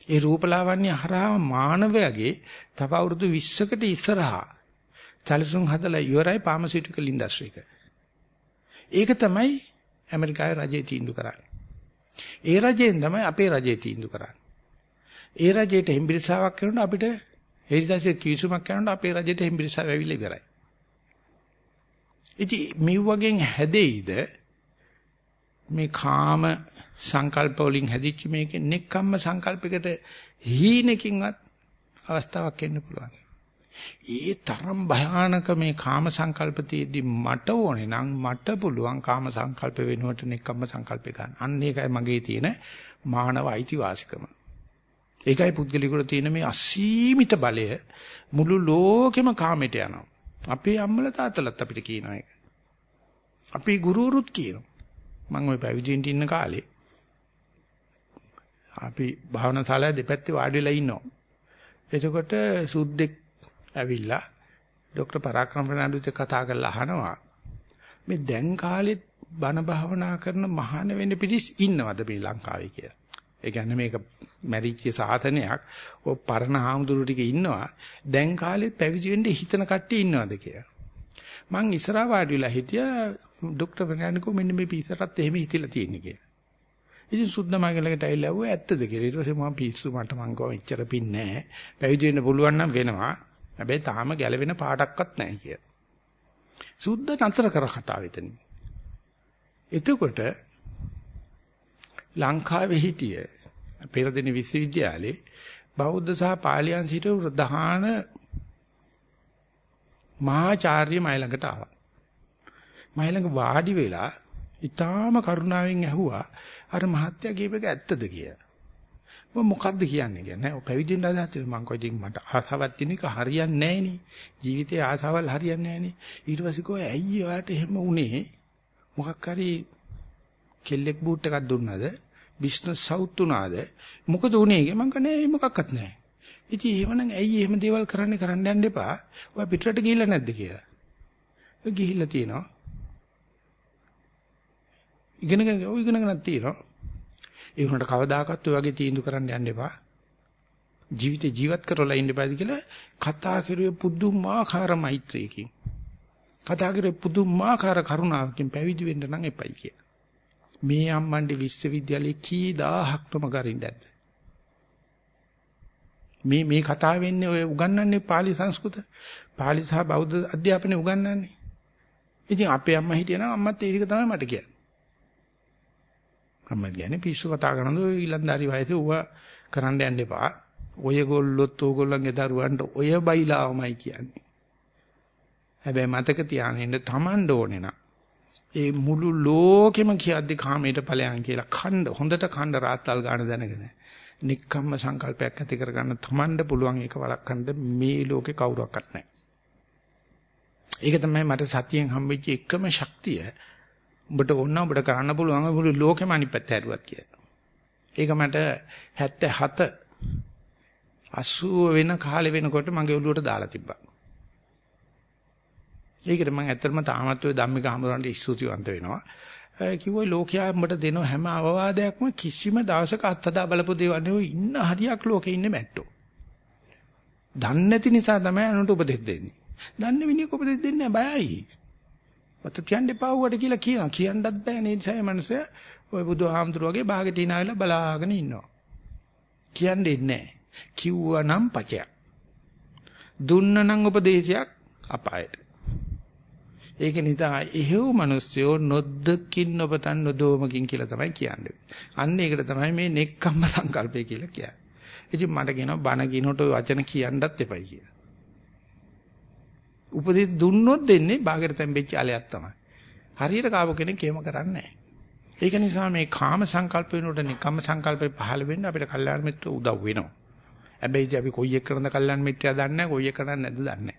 ඒ රූපලාවන්‍ය හරහා මානවයාගේ තව අවුරුදු 20කට ඉස්සරහා සැලසුම් හදලා ඉවරයි ෆාමසිටිකල් ඉන්ඩස්ට්‍රි එක. ඒක තමයි ඇමරිකාවේ රජය තීන්දුව කරන්නේ. ඒ රජයෙන් තමයි අපේ රජය තීන්දුව කරන්නේ. ඒ රජයට හෙම්බිරිසාවක් කරනකොට අපිට එරිදාසිය කිවිසුමක් කරනකොට අපේ රජයට හෙම්බිරිසාව ඇවිල්ලා ඉවරයි. ඉතින් මේ වගේ හැදෙයිද මේ කාම සංකල්ප වලින් හැදිච්ච මේකේ නෙක්ඛම්ම සංකල්පයකට හීනකින්වත් අවස්ථාවක් එන්න පුළුවන්. ඒ තරම් භයානක මේ කාම සංකල්පතියේදී මට ඕනේ නම් මට පුළුවන් කාම සංකල්ප වෙනුවට නෙක්ඛම්ම සංකල්පේ ගන්න. අන්න ඒකයි මගේ තියෙන මානව අයිතිවාසිකම. ඒකයි පුද්ගලිකුට තියෙන මේ අසීමිත බලය මුළු ලෝකෙම කාමයට යනවා. අපේ අම්මලා තාත්තලාත් අපිට කියනවා ඒක. අපේ ගුරුවරුත් කියනවා. මම ওই පැවිදිින්ට ඉන්න කාලේ අපි භාවනා ශාලාවේ දෙපැත්තේ වාඩි වෙලා ඉන්නවා. එතකොට සුද්දෙක් ඇවිල්ලා ડોક્ટર පරාක්‍රම ප්‍රනාන්දුත් කතා කරලා අහනවා මේ දැන් කාලෙත් බණ භාවනා කරන මහාන වෙන්න පිටිස් ඉන්නවද මේ ලංකාවේ කියලා. ඒ කියන්නේ මේක මැරිච්ච සාසනයක් ඔය පරණ හාමුදුරු ටික ඉන්නවා. දැන් කාලෙත් පැවිදි වෙන්න හිතන කට්ටිය ඉන්නවද කියලා. මං ඉස්සරහා වාඩි වෙලා හිටියා ડોક્ટર ප්‍රනාන්දුකෝ මෙන්න මේ පිටරත් එහෙම හිතිලා තියෙන්නේ කියලා. ඉතින් සුද්ධමගේ ළඟට ඇවිල්ලා ඇහුවා ඇත්තද කියලා. ඊට පස්සේ මම පිස්සු මට මං ගාව එච්චර පින් නැහැ. පැවිදි වෙන්න පුළුවන් නම් වෙනවා. හැබැයි තාම ගැලවෙන පාටක්වත් නැහැ කියලා. සුද්ධ නතර කර කතාව එතන. එතකොට ලංකාවේ හිටිය පෙරදින විශ්වවිද්‍යාලේ බෞද්ධ සහ පාලියන් සිට ප්‍රධාන මහාචාර්ය මයි ළඟට ආවා. මයි ළඟ වාඩි වෙලා ඊටාම කරුණාවෙන් ඇහුවා අර මහත්ය කියපේක ඇත්තද කියලා. මම මොකද්ද කියන්නේ කියන්නේ ඔය පැවිදෙන්න අදහස් මම කොයි ඉතින් මට ආසාවක් තියෙන එක හරියන්නේ නැහනේ. ජීවිතේ ආසාවල් හරියන්නේ නැහනේ. ඊට පස්සේ කෝ ඇයි ඔයාට එහෙම වුනේ? මොකක් හරි කෙල්ලෙක් බූට් එකක් දුන්නාද? Business south උනාද? මොකද උනේ? මම කනේ මොකක්වත් නැහැ. ඉතින් එහෙමනම් ඇයි එහෙම දේවල් කරන්නේ කරන්න යන්න එපා. ඔයා පිටරට ගිහිල්ලා නැද්ද කියලා. ගිහිල්ලා තියෙනවා. ඉගෙනගෙන ඔය ඉගෙනගෙනක් තියෙනවා. ඒ වුණාට කවදාකවත් ඔය වගේ තීන්දුව කරන්න යන්න එපා. ජීවිතේ ජීවත් කරලා ඉන්න බෑද කියලා කතා කරුවේ පුදුමාකාර මෛත්‍රියකින්. කතා කරුවේ පුදුමාකාර කරුණාවකින් පැවිදි වෙන්න නම් එපයි කියලා. මේ අම්මන්ඩි විශ්වවිද්‍යාලේ කී දහහක්ම ගරින්න ඇද්ද? මේ මේ කතාව වෙන්නේ ඔය උගන්වන්නේ pāli සංස්කෘත, pāli සහ බෞද්ධ අධ්‍යාපනය උගන්වන්නේ. ඉතින් අපේ අම්මා හිටියනම් අම්මත් ඒක තමයි මට කියන්නේ. අම්මා කියන්නේ පිස්සු කතා කරනද ඔය ඊලන්දාරි වයසේ ඌව කරන්න යන්න එපා. ඔය ගොල්ලොත් ඕගොල්ලන්ගේ දරුවන්ට ඔය බයිලාවමයි කියන්නේ. හැබැයි මතක තියාගන්න තමන්ඩ ඕනේ නා. ඒ මුළු ලෝකෙම කියද්දි කාමයට ඵලයන් කියලා ඛණ්ඩ හොඳට ඛණ්ඩ රාත්තල් ගන්න දැනගෙන. නික්කම්ම සංකල්පයක් ඇති කරගන්න තමන්ඩ පුළුවන් ඒක වළක්වන්න මේ ලෝකේ කවුරක්වත් නැහැ. ඒක තමයි මට සතියෙන් හම්බෙච්ච එකම ශක්තිය. උඹට ඕන උඹට කරන්න පුළුවන් මුළු ලෝකෙම අනිත් පැත්ත හැරුවත් කියලා. ඒක මට 77 80 වෙන කාලෙ වෙනකොට මගේ ඔළුවට දාලා තිබ්බා. ඒකට මම ඇත්තටම තාමත් ඔය ධම්මික හමුරන්ට ස්තුතිවන්ත වෙනවා. කිව්වොයි ලෝකයා උඹට දෙන හැම අවවාදයක්ම කිසිම දවසක අත්දා බලපු දේවල් නෙවෙයි ඉන්න හරියක් ලෝකේ ඉන්නේ මැට්ටෝ. දන්නේ නැති නිසා තමයි අනුන්ට උපදෙස් දෙන්නේ. දන්නේ මිනිහෙක් උපදෙස් දෙන්නේ බයයි. ඔත තියන්න එපා උවට කියලා කියනවා. කියන්නත් බෑ නේ නිසා මනුස්සය ඔය බුදුහාමුදුරුවෝ වගේ බාගෙට hinaවිලා බලාගෙන ඉන්නවා. කියන්නේ නැහැ. කිව්වනම් පචයක්. දුන්නනම් උපදේශයක් අපායට. ඒක නිසා එහෙව් මිනිස්සුયો නොද්දකින් ඔබතන් නොදෝමකින් කියලා තමයි කියන්නේ. අන්න ඒකට තමයි මේ නෙක්කම්ම සංකල්පය කියලා කියන්නේ. ඉතින් මට කියනවා බණ කිනොට වචන කියන්නත් එපයි කියලා. උපදෙස් දුන්නොත් දෙන්නේ බාගෙට තැම්බෙච්ච allයක් තමයි. හරියට කාපු කෙනෙක් එහෙම කරන්නේ ඒක නිසා මේ කාම සංකල්ප වෙනුවට නිකම්ම සංකල්පේ පහළ වෙන්න අපිට කල්යාණ මිත්‍ර උදව් වෙනවා. හැබැයි අපි කොයි එක කරනද කල්යාණ මිත්‍යා දන්නේ නැහැ කොයි එක කරන්නේ නැද්ද දන්නේ නැහැ.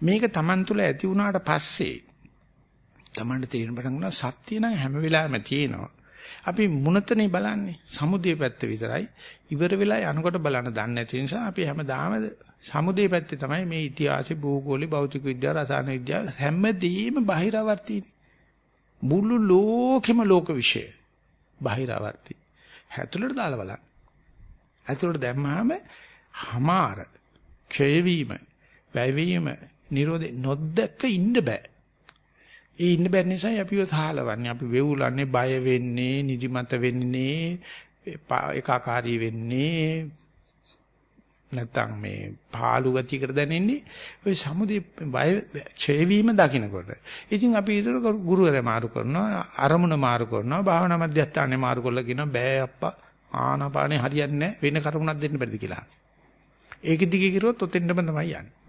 මේක Taman තුල ඇති වුණාට පස්සේ Tamanට තේරෙන පටන් ගන්නවා සත්‍ය නම් හැම වෙලාවෙම තියෙනවා. අපි මුණතනේ බලන්නේ සමුදේ පැත්ත විතරයි. ඉවර වෙලා යනකොට බලන්න දන්නේ නැති නිසා අපි හැමදාම සමුදේ පැත්තේ තමයි මේ ඉතිහාසෙ භූගෝලේ භෞතික විද්‍යාව රසායන විද්‍යාව හැමදේම බාහිරවර්තීනේ. මුළු ලෝකෙම ලෝක විශ්ය බාහිරවර්තී. ඇතුළට දාලා බලන්න. ඇතුළට දැම්මහම හමාර ක්ෂය වීම වැය වීම නිරෝධේ නොදැක්ක ඉන්න බෑ. ඒ ඉන්න බැරි නිසා අපිව සහලවන්නේ. අපි වෙවුලන්නේ, බය වෙන්නේ, නිදිමත වෙන්නේ, ඒකාකාරී වෙන්නේ, නැත්තම් මේ පාළු ගතියකට දැනෙන්නේ ওই සමුදේ බය ඡේ වීම දකින්නකොට. ඉතින් අපි ඊතර ගුරුවරයා මාරු කරනවා, අරමුණ මාරු කරනවා, භාවනා මධ්‍යස්ථානේ මාරු කරලා කියනවා බෑ අප්පා ආනාපානේ හරියන්නේ නැහැ වෙන කරුණක් දෙන්න බැරිද කියලා. ඒක දිගේ කිරුවොත් ඔතෙන්ටම තමයි යන්නේ.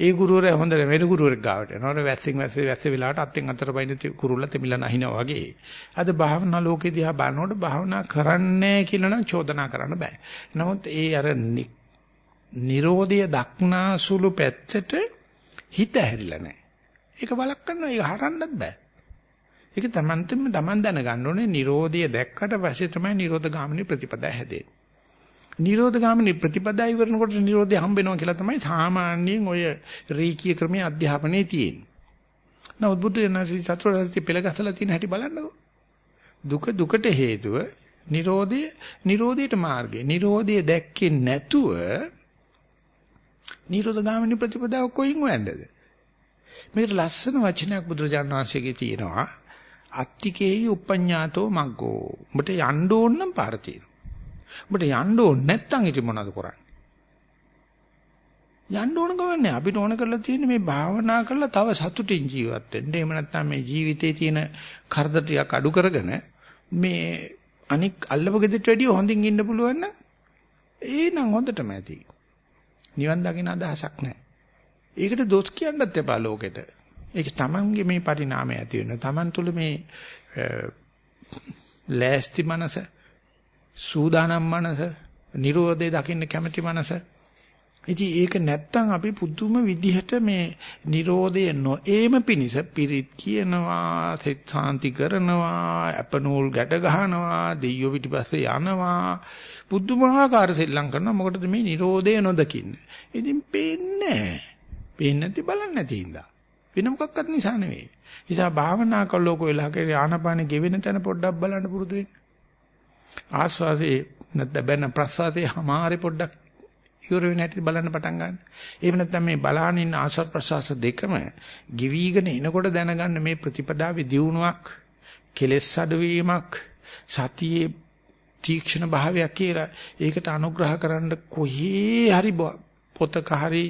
ඒ ගුරුවරයා හොඳ වෙන ගුරුවරෙක් ගාවට යනවා. වැස්සෙන් වැස්සේ වැස්සේ වෙලාවට අත්ෙන් අතට බයින කුරුල්ල තෙමිලා නැහිනා වගේ. අද භාවනා ලෝකේ දිහා බලනකොට භාවනා කරන්නේ කියලා නම් චෝදනා කරන්න බෑ. නමුත් ඒ අර නිරෝධය දක්නාසුළු පැත්තට හිත හැරිලා නැහැ. ඒක බලක් කරනවා. ඒක හරන්නත් බෑ. ඒක තමන්ටම තමන් දැනගන්න ඕනේ නිරෝධය දැක්කට පස්සේ තමයි නිරෝධ ගාමිනී ප්‍රතිපදා හැදෙන්නේ. නිරෝධ ගාමිනී ප්‍රතිපදා ඉවරනකොට නිරෝධය හම්බ වෙනවා කියලා තමයි සාමාන්‍යයෙන් ඔය රීකී ක්‍රමයේ අධ්‍යාපනයේ තියෙන්නේ. නමුත් බුදු දනසි සතරසති පෙළගසලා තියෙන හැටි බලන්නකෝ. දුක දුකට හේතුව නිරෝධය නිරෝධයට මාර්ගය. නිරෝධය දැක්කේ නැතුව නිරෝධ ගාමිනී ප්‍රතිපදාව කොයින් හොයන්නද? මේකට ලස්සන වචනයක් බුදුරජාණන් වහන්සේගේ තියෙනවා. අත්තිකේයි උපඤ්ඤාතෝ මග්ගෝ. උඹට යන්න ඕන නම් පාර තියෙනවා. උඹට යන්න ඕන නැත්තම් ඉතින් මොනවද කරන්නේ? යන්න ඕන ගමන්නේ අපිට ඕන කරලා තියෙන්නේ මේ භාවනා කරලා තව සතුටින් ජීවත් වෙන්න. එහෙම නැත්නම් මේ ජීවිතේ තියෙන කරදර ටිකක් අඩු කරගෙන මේ අනික් අල්ලපු ගෙදරට වැඩිය හොඳින් ඉන්න පුළුවන් නම් ඒ නම් හොඳටම ඇති. නිවන් දකින්න අදහසක් නැහැ. ඒකට දොස් කියන්නත් එපා ලෝකෙට. ඒක තමන්ගේ මේ පරිණාමය ඇති වෙන. තමන් තුළ මේ ලෑස්ති මනස, සූදානම් මනස, Nirodhe දකින්න කැමැති මනස. ඉතින් ඒක නැත්තම් අපි පුදුම විදිහට මේ Nirodhe නොඑම පිනිස පිරිත් කියනවා, සෙත් සාන්ති කරනවා, අපනෝල් ගැට ගහනවා, දෙයියෝ පිටිපස්සේ යනවා. පුදුමාකාර සෙල්ලම් කරනවා. මොකටද මේ Nirodhe නොදකින්න. ඉතින් පේන්නේ නැහැ. පේන්නේ නැති බලන්නේ නැති ඉඳා. වෙන මොකක්වත් නිසා නෙවෙයි. නිසා භාවනා කළෝක වෙලාවක ආනපාන ගෙවෙන තැන පොඩ්ඩක් බලන්න පුරුදු වෙන්න. ආස්වාසේ නැත්නම් බැන ප්‍රසාදේ හැමාරේ පොඩ්ඩක් ඉවර වෙන හැටි බලන්න පටන් ගන්න. එහෙම නැත්නම් මේ බලාන ඉන්න ආස්වාද ප්‍රසවාස දෙකම ගිවිගෙන එනකොට දැනගන්න මේ ප්‍රතිපදාවේ දියුණුවක්, කෙලෙස් අඩුවීමක්, සතියේ තීක්ෂණ භාවයක් කියලා ඒකට අනුග්‍රහ කරන්න කොහේ හරි පොතක හරි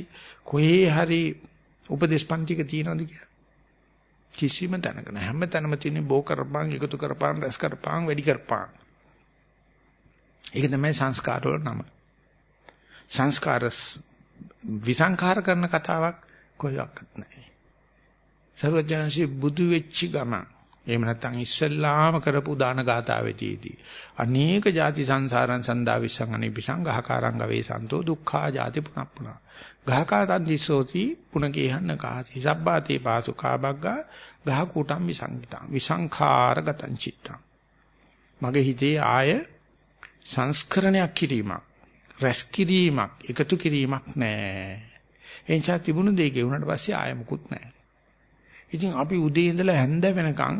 කොහේ හරි උපදේශ පන්තික තියනවද කියලා. කිසිම තැනක නැහැ. හැම තැනම තියෙන්නේ බෝ කරපං, එකතු කරපං, රැස් කරපං, වැඩි කරපං. ඒක තමයි සංස්කාර වල නම. සංස්කාර විසංඛාර කරන කතාවක් කොහොක්වත් නැහැ. සර්වඥාන්සේ බුදු වෙච්ච ගම එහෙම නැත්නම් ඉස්සල්ලාම කරපු දාන ගාතාවෙතිදී අනේක ಜಾති සංසාරං සන්දා විසං අනිපිසං ගහකාරං ගවේ සන්තෝ දුක්ඛා ಜಾති පුනප්පුනා ගහකාතන් දිසෝති පුනගේහන්න කාසි සබ්බාතේ පාසු කාබග්ගා ගහ කුටම් විසංගිතං විසංඛාරගතං චිත්තං මගේ හිතේ ආය සංස්කරණයක් කිරීමක් රැස් කිරීමක්, එකතු කිරීමක් නැහැ. ඒ නිසා තිබුණු දෙයක වුණාට පස්සේ ආය මුකුත් නැහැ. ඉතින් අපි උදේ ඉඳලා හැන්ද වෙනකන්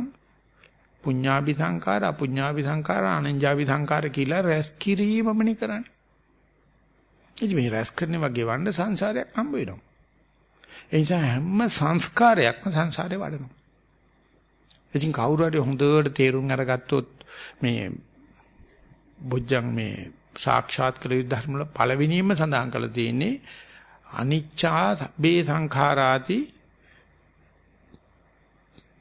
පුඤ්ඤාභි සංඛාර, අපුඤ්ඤාභි සංඛාර, අනඤ්ඤාභි සංඛාර කියලා රැස් කිරීමමනේ කරන්නේ. ඉතින් මේ රැස් කරන්නේ වගේ වන්න සංසාරයක් හම්බ වෙනවා. ඒ නිසා හැම සංස්කාරයක්ම සංසාරේ වඩනවා. ඉතින් කවුරු හරි හොඳට තේරුම් අරගත්තොත් මේ බොජ්ජං මේ සාක්ෂාත් කළ යුතු ධර්ම වල පළවෙනියෙන්ම සඳහන් කරලා තියෙන්නේ අනිච්චා බේ සංඛාරාති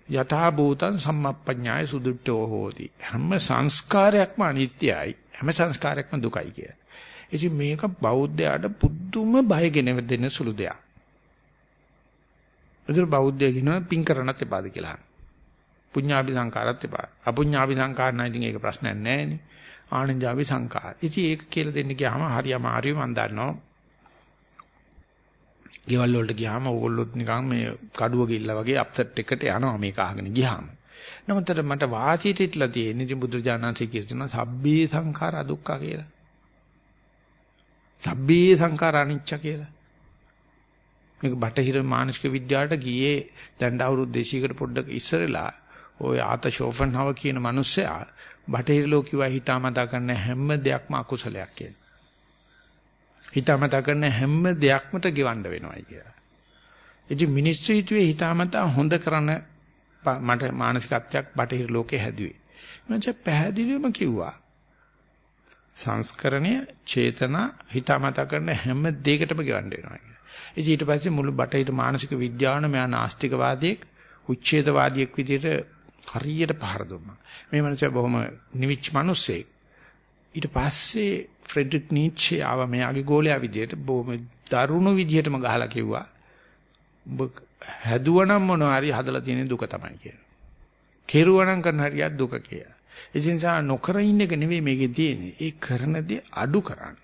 යථා භූතං සම්මප්පඤ්ඤාය සුදුට්ඨෝ හෝති හැම සංස්කාරයක්ම අනිත්‍යයි හැම සංස්කාරයක්ම දුකයි කිය. ඉතින් මේක බෞද්ධයාට පුදුම බයගෙන දෙන සුළු දෙයක්. ඒතර බෞද්ධය කියනවා පින් කරන්නත් එපාද කියලා. පුඤ්ඤාභි සංකාරත් එපා. අපුඤ්ඤාභි සංකාර නම් ඉතින් ඒක ප්‍රශ්නයක් නැහැ නේ. ආනන්ජාවේ සංඛාර. ඉතින් ඒක කියලා දෙන්න ගියාම හරි අමාරුයි මම දන්නවා. ගෙවල් වලට ගියාම ඕගොල්ලොත් නිකන් මේ කඩුව ගිල්ලා වගේ අප්සෙට් එකට යනවා මේක අහගෙන ගියාම. නමුත් මට වාචිත ඉట్లా තියෙන ඉතින් බුදුරජාණන්සේ කියන සබ්බේ සංඛාර දුක්ඛ කියලා. සබ්බේ සංඛාර අනිච්ච කියලා. මේක බටහිර මානසික විද්‍යාවට ගියේ දැන් අවුරුදු 200කට පොඩ්ඩක් ඉස්සරලා ඔය ආත ෂෝෆන්හව කියන මිනිස්සයා බටහිර ලෝකෙවා හිතාමතා කරන හැම දෙයක්ම අකුසලයක් කියලා. හිතාමතා කරන හැම දෙයක්මට ගෙවන්න වෙනවයි කියලා. ඉතින් මිනිස්සු හිතුවේ හිතාමතා හොඳ කරන මට මානසිකත්වයක් බටහිර ලෝකේ හැදුවේ. මම පැහැදිලිවම කිව්වා. සංස්කරණය, චේතනා හිතාමතා කරන හැම දෙයකටම ගෙවන්න වෙනවා කියලා. ඉතින් ඊට පස්සේ මුළු බටහිර මානසික විද්‍යාවන මෙයා නාස්තිකවාදියෙක්, උච්ඡේදවාදියෙක් විදිහට හරියට පහර දුන්නා. මේ මනුස්සයා බොහොම නිවිච් මිනිස්සෙක්. ඊට පස්සේ ෆ්‍රෙඩරික් නීච්චේ ආව මෙයාගේ ගෝලයා විදියට බොහොම දරුණු විදියටම ගහලා කිව්වා. ඔබ හැදුවනම් මොනවා හරි හදලා තියෙන දුක තමයි කියලා. කෙරුවනම් කරන හරියක් දුක කියලා. ඒ නිසා නොකර ඉන්න එක නෙවෙයි මේකේ තියෙන්නේ. ඒ කරන දේ අඩු කරන්න.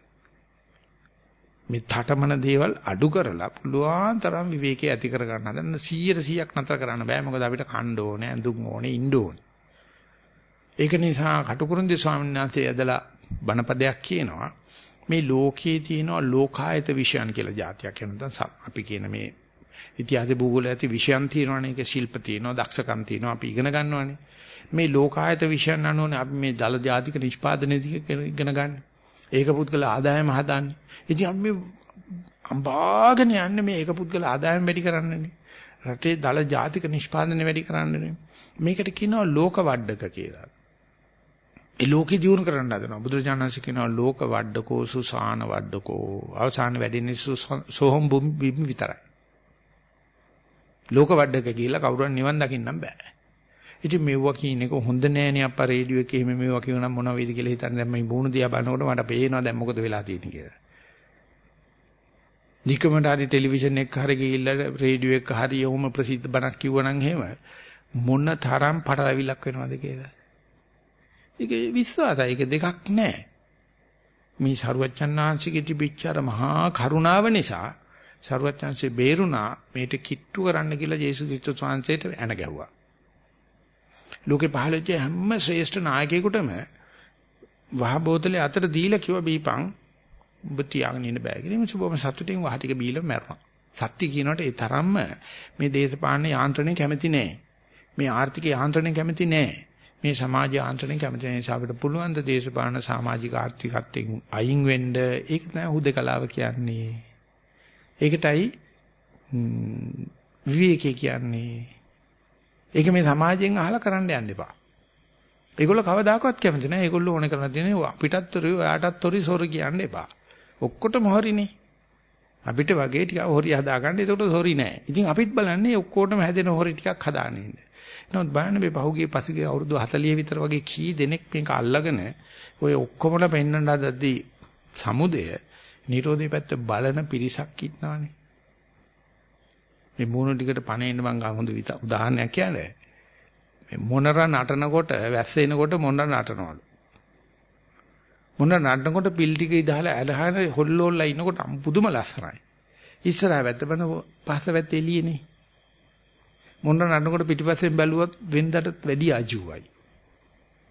මේ තටමන දේවල් අඩු කරලා පුළුවන් තරම් විවේකයේ ඇති කර ගන්න හදන්න 100 100ක් නතර කරන්න බෑ. මොකද අපිට කණ්ඩ ඕනේ ඇඳුම් ඕනේ ඉන්න ඕනේ. ඒක නිසා කටුකුරුන්දේ ස්වාමීන් වහන්සේ ඇදලා බණපදයක් කියනවා. මේ ලෝකයේ තියෙනවා ලෝකායත විෂයන් කියලා જાතියක් වෙනවා. අපි කියන මේ ඉතිහාස භූගෝල ඇති විෂයන් තියෙනවානේ. ඒක ශිල්ප තියෙනවා දක්ෂකම් තියෙනවා. අපි ඉගෙන ගන්නවානේ. මේ ලෝකායත විෂයන් අනුවනේ අපි මේ දල ජාතික නිෂ්පාදනයේදී ඉගෙන ගන්නේ. ඒක පුද්ගල ආදායම හදන්නේ. ඉතින් අපි මේ අම්බාගෙන යන්නේ මේ ඒක පුද්ගල ආදායම වැඩි කරන්නනේ. රටේ දල ජාතික නිෂ්පාදනය වැඩි කරන්නනේ. මේකට කියනවා ලෝක වඩක කියලා. ඒ ලෝකෙ දියුණු කරන්න හදනවා. බුදුරජාණන්සේ කියනවා ලෝක වඩකෝ සුසාන වඩකෝ. අවසාන වැඩින්නේ සෝහම් බිම් විතරයි. ලෝක වඩක කියලා කවුරුන් නිවන් දකින්නම් බෑ. ඉතින් මෙව්වා කියන එක හොඳ නෑනේ අප්පා රේඩියෝ එකේ එහෙම මෙව්වා කියනනම් මොනව වෙයිද කියලා හිතන්නේ දැන් මම බෝණු දිහා බලනකොට මට පේනවා දැන් මොකද වෙලා තියෙන්නේ කියලා. නිකමට හරි ටෙලිවිෂන් එක හරි ගිහිල්ලා රේඩියෝ එක හරි යොම ප්‍රසිද්ධ බණක් කිව්වනම් එහෙම මොන තරම් පටලවිලක් වෙනවද කියලා. ඒක විශ්වාසයි ඒක දෙකක් නෑ. මේ සරුවච්චන්හන්සේගේ තිබිච්ච අර මහා කරුණාව නිසා සරුවච්චන්සේ බේරුණා මේට කිට්ටු කරන්න කියලා යේසුස් ක්‍රිස්තුස් වහන්සේට ඇන ගැහුවා. ලෝකේ පහළ වෙච්ච හැම ශ්‍රේෂ්ඨ නායකයෙකුටම වහ බෝතලේ අතට දීලා කිව්වා බීපං ඔබ තියාගෙන ඉන්න බෑ කියලා. මේ සුබම සතුටින් වහ ටික බීලා මැරුණා. සත්‍ය කියනකොට ඒ තරම්ම මේ දේශපාලන යාන්ත්‍රණය කැමති නෑ. මේ ආර්ථික යාන්ත්‍රණය කැමති නෑ. මේ සමාජ යාන්ත්‍රණය කැමති නෑ. අපිට පුළුවන් ද දේශපාලන සමාජික ආර්ථිකත්වයෙන් අයින් වෙන්න ඒක තමයි හුදකලාව කියන්නේ. ඒකටයි විවේකී කියන්නේ. ඒක මේ සමාජයෙන් අහලා කරන්න යන්න එපා. ඒගොල්ලෝ කවදාකවත් කැමති නැහැ. ඒගොල්ලෝ ඕනේ කරලා තියෙන්නේ අපිටත් තොරි ඔයාටත් තොරි සොර කියන්න එපා. ඔක්කොටම හොරිනේ. අපිට වගේ ටිකක් හොරි හදාගන්න. ඒකට සොරි නෑ. ඉතින් අපිත් බලන්නේ ඔක්කොටම හැදෙන හොරි ටිකක් හදාගෙන ඉන්න. නමුත් බලන්න මේ පහුගිය පසුගිය අවුරුදු 40 විතර වගේ කී දෙනෙක් මේක අල්ලගෙන ඔය ඔක්කොමල පෙන්වන්න හදද්දී සමුදය නිරෝධී පැත්ත බලන පිරිසක් ඉන්නවානේ. මේ මූණ ටිකට පණේන්න මං හොඳ උදාහරණයක් කියන්නේ. මේ මොනර නටනකොට වැස්ස එනකොට මොනර නටනවලු. මොනර නටනකොට පිල් ටික ඉදහලා ඇලහන හොල්ලෝල්ලා ඉනකොට පුදුම ලස්සනයි. ඉස්සරහ වැත්ත බන පස්ස වැත්ත එළියනේ. මොනර නටනකොට පිටිපස්සෙන් බැලුවොත් වෙනදට වැඩි අජුවයි.